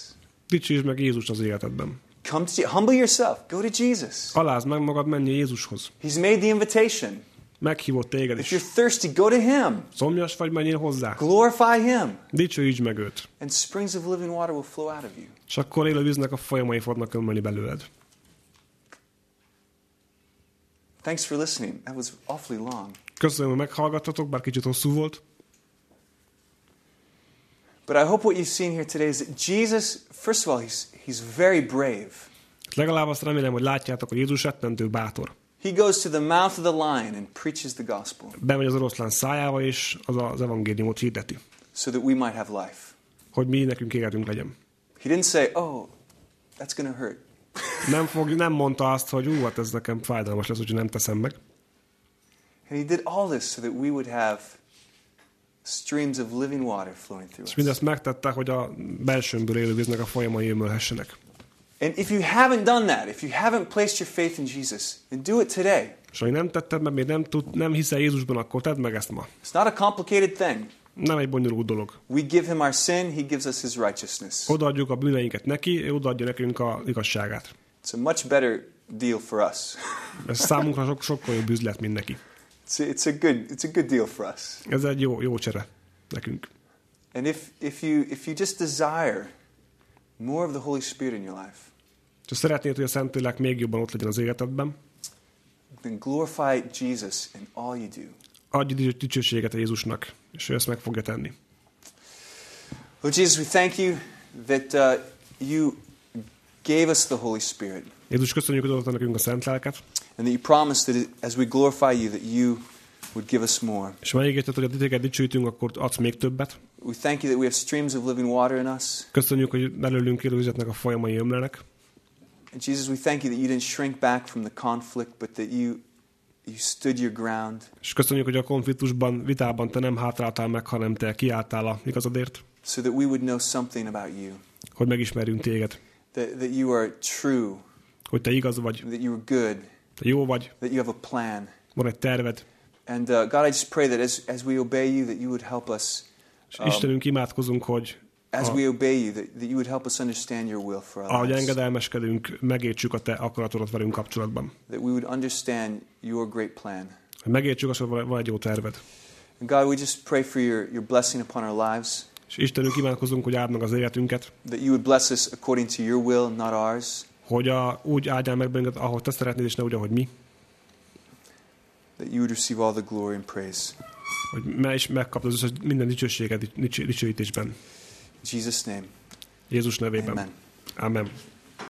Dicsőítsd meg Jézus az életedben. Come to humble yourself. Go to Jesus. Alázd meg magad, menj Jézushoz. He's made the invitation. Meghívott téged If is. you're thirsty, go to Him. Szomjas vagy, menjél hozzá. Glorify Him. Dicsőítsd meg őt. And springs of living water will flow out of you. És akkor élő víznek a folyamai fognak ömölni belőled. Thanks for listening. That was awfully long. Köszönöm, hogy meghallgattatok, bár kicsit hosszú volt. But I hope what you've seen here today is that Jesus, first of all, he's, he's very brave. Legalább azt remélem, hogy látjátok, hogy Jézus rettentő bátor. He goes to the mouth of the lion and preaches the gospel Bemegy az oroszlán szájába, és az az evangéliumot hirdeti. so that we might have life. Hogy mi nekünk életünk legyen. He didn't say, oh, that's to hurt. [laughs] Nem, fog, nem mondta azt, hogy ú, hát ez nekem fájdalmas lesz, úgyhogy nem teszem meg. And he did all this so that we would have streams of living water flowing through És us. mindezt megtette, hogy a belsőmből élő víznek a folyamai ömölhessenek. And if you haven't done that, if you haven't placed your faith in Jesus, then do it today. És ha nem tetted, mert még nem, tud, nem hiszel Jézusban, akkor tedd meg ezt ma. It's not a complicated thing. Nem egy bonyolult dolog. We give him our sin, he gives us his righteousness. Odaadjuk a bűneinket neki, odaadja nekünk a igazságát. It's a much better deal for us. Ez számunkra sok, sokkal jobb üzlet, mint neki. It's a, it's a good it's a good deal for us. Ez egy jó, jó csere nekünk. And if if you if you just desire more of the Holy Spirit in your life, szeretnéd, hogy a Szentlélek még jobban ott legyen az életedben, then glorify Jesus in all you do. adj dicsőséget a Jézusnak, és ő ezt meg fogja tenni. Lord Jesus, we thank you that uh, you gave us the Holy Spirit, Jézus, köszönjük, hogy nekünk a Szent Lelket, and that you promised that as we glorify you, that you would give us more. és megígérted, hogy a titeket dicsőítünk, akkor adsz még többet. We thank you that we have streams of living water in us. Köszönjük, hogy belőlünk élő vizeknek a folyamai ömlenek. And Jesus, we thank you that you didn't shrink back from the conflict, but that you you stood your ground, És köszönjük, hogy a konfliktusban, vitában te nem hátráltál meg, hanem te kiálltál a igazadért, so that we would know something about you, hogy megismerjünk téged, that, that you are true, hogy te igaz vagy, that you are good, te jó vagy, that you have a plan. van egy terved, And uh, God, I just pray that as, as we obey you, that you would help us, Um, Istenünk imádkozunk, hogy as we obey you, that, that you would help us understand your will for our ahogy lives. engedelmeskedünk, megértsük a te akaratodat velünk kapcsolatban. That we would understand your great plan. Hogy megértsük azt, hogy van egy jó terved. And God, we just pray for your, your blessing upon our lives, És Istenünk imádkozunk, hogy áld meg az életünket, that you would bless us according to your will, not ours, hogy a, úgy áldjál meg bennünket, ahogy te szeretnéd, és ne úgy, ahogy mi. That you would receive all the glory and praise. Hogy me is megkapd az minden dicsőséget dicső, dicsőítésben. In Jesus' name, Jézus nevében. amen. Amen.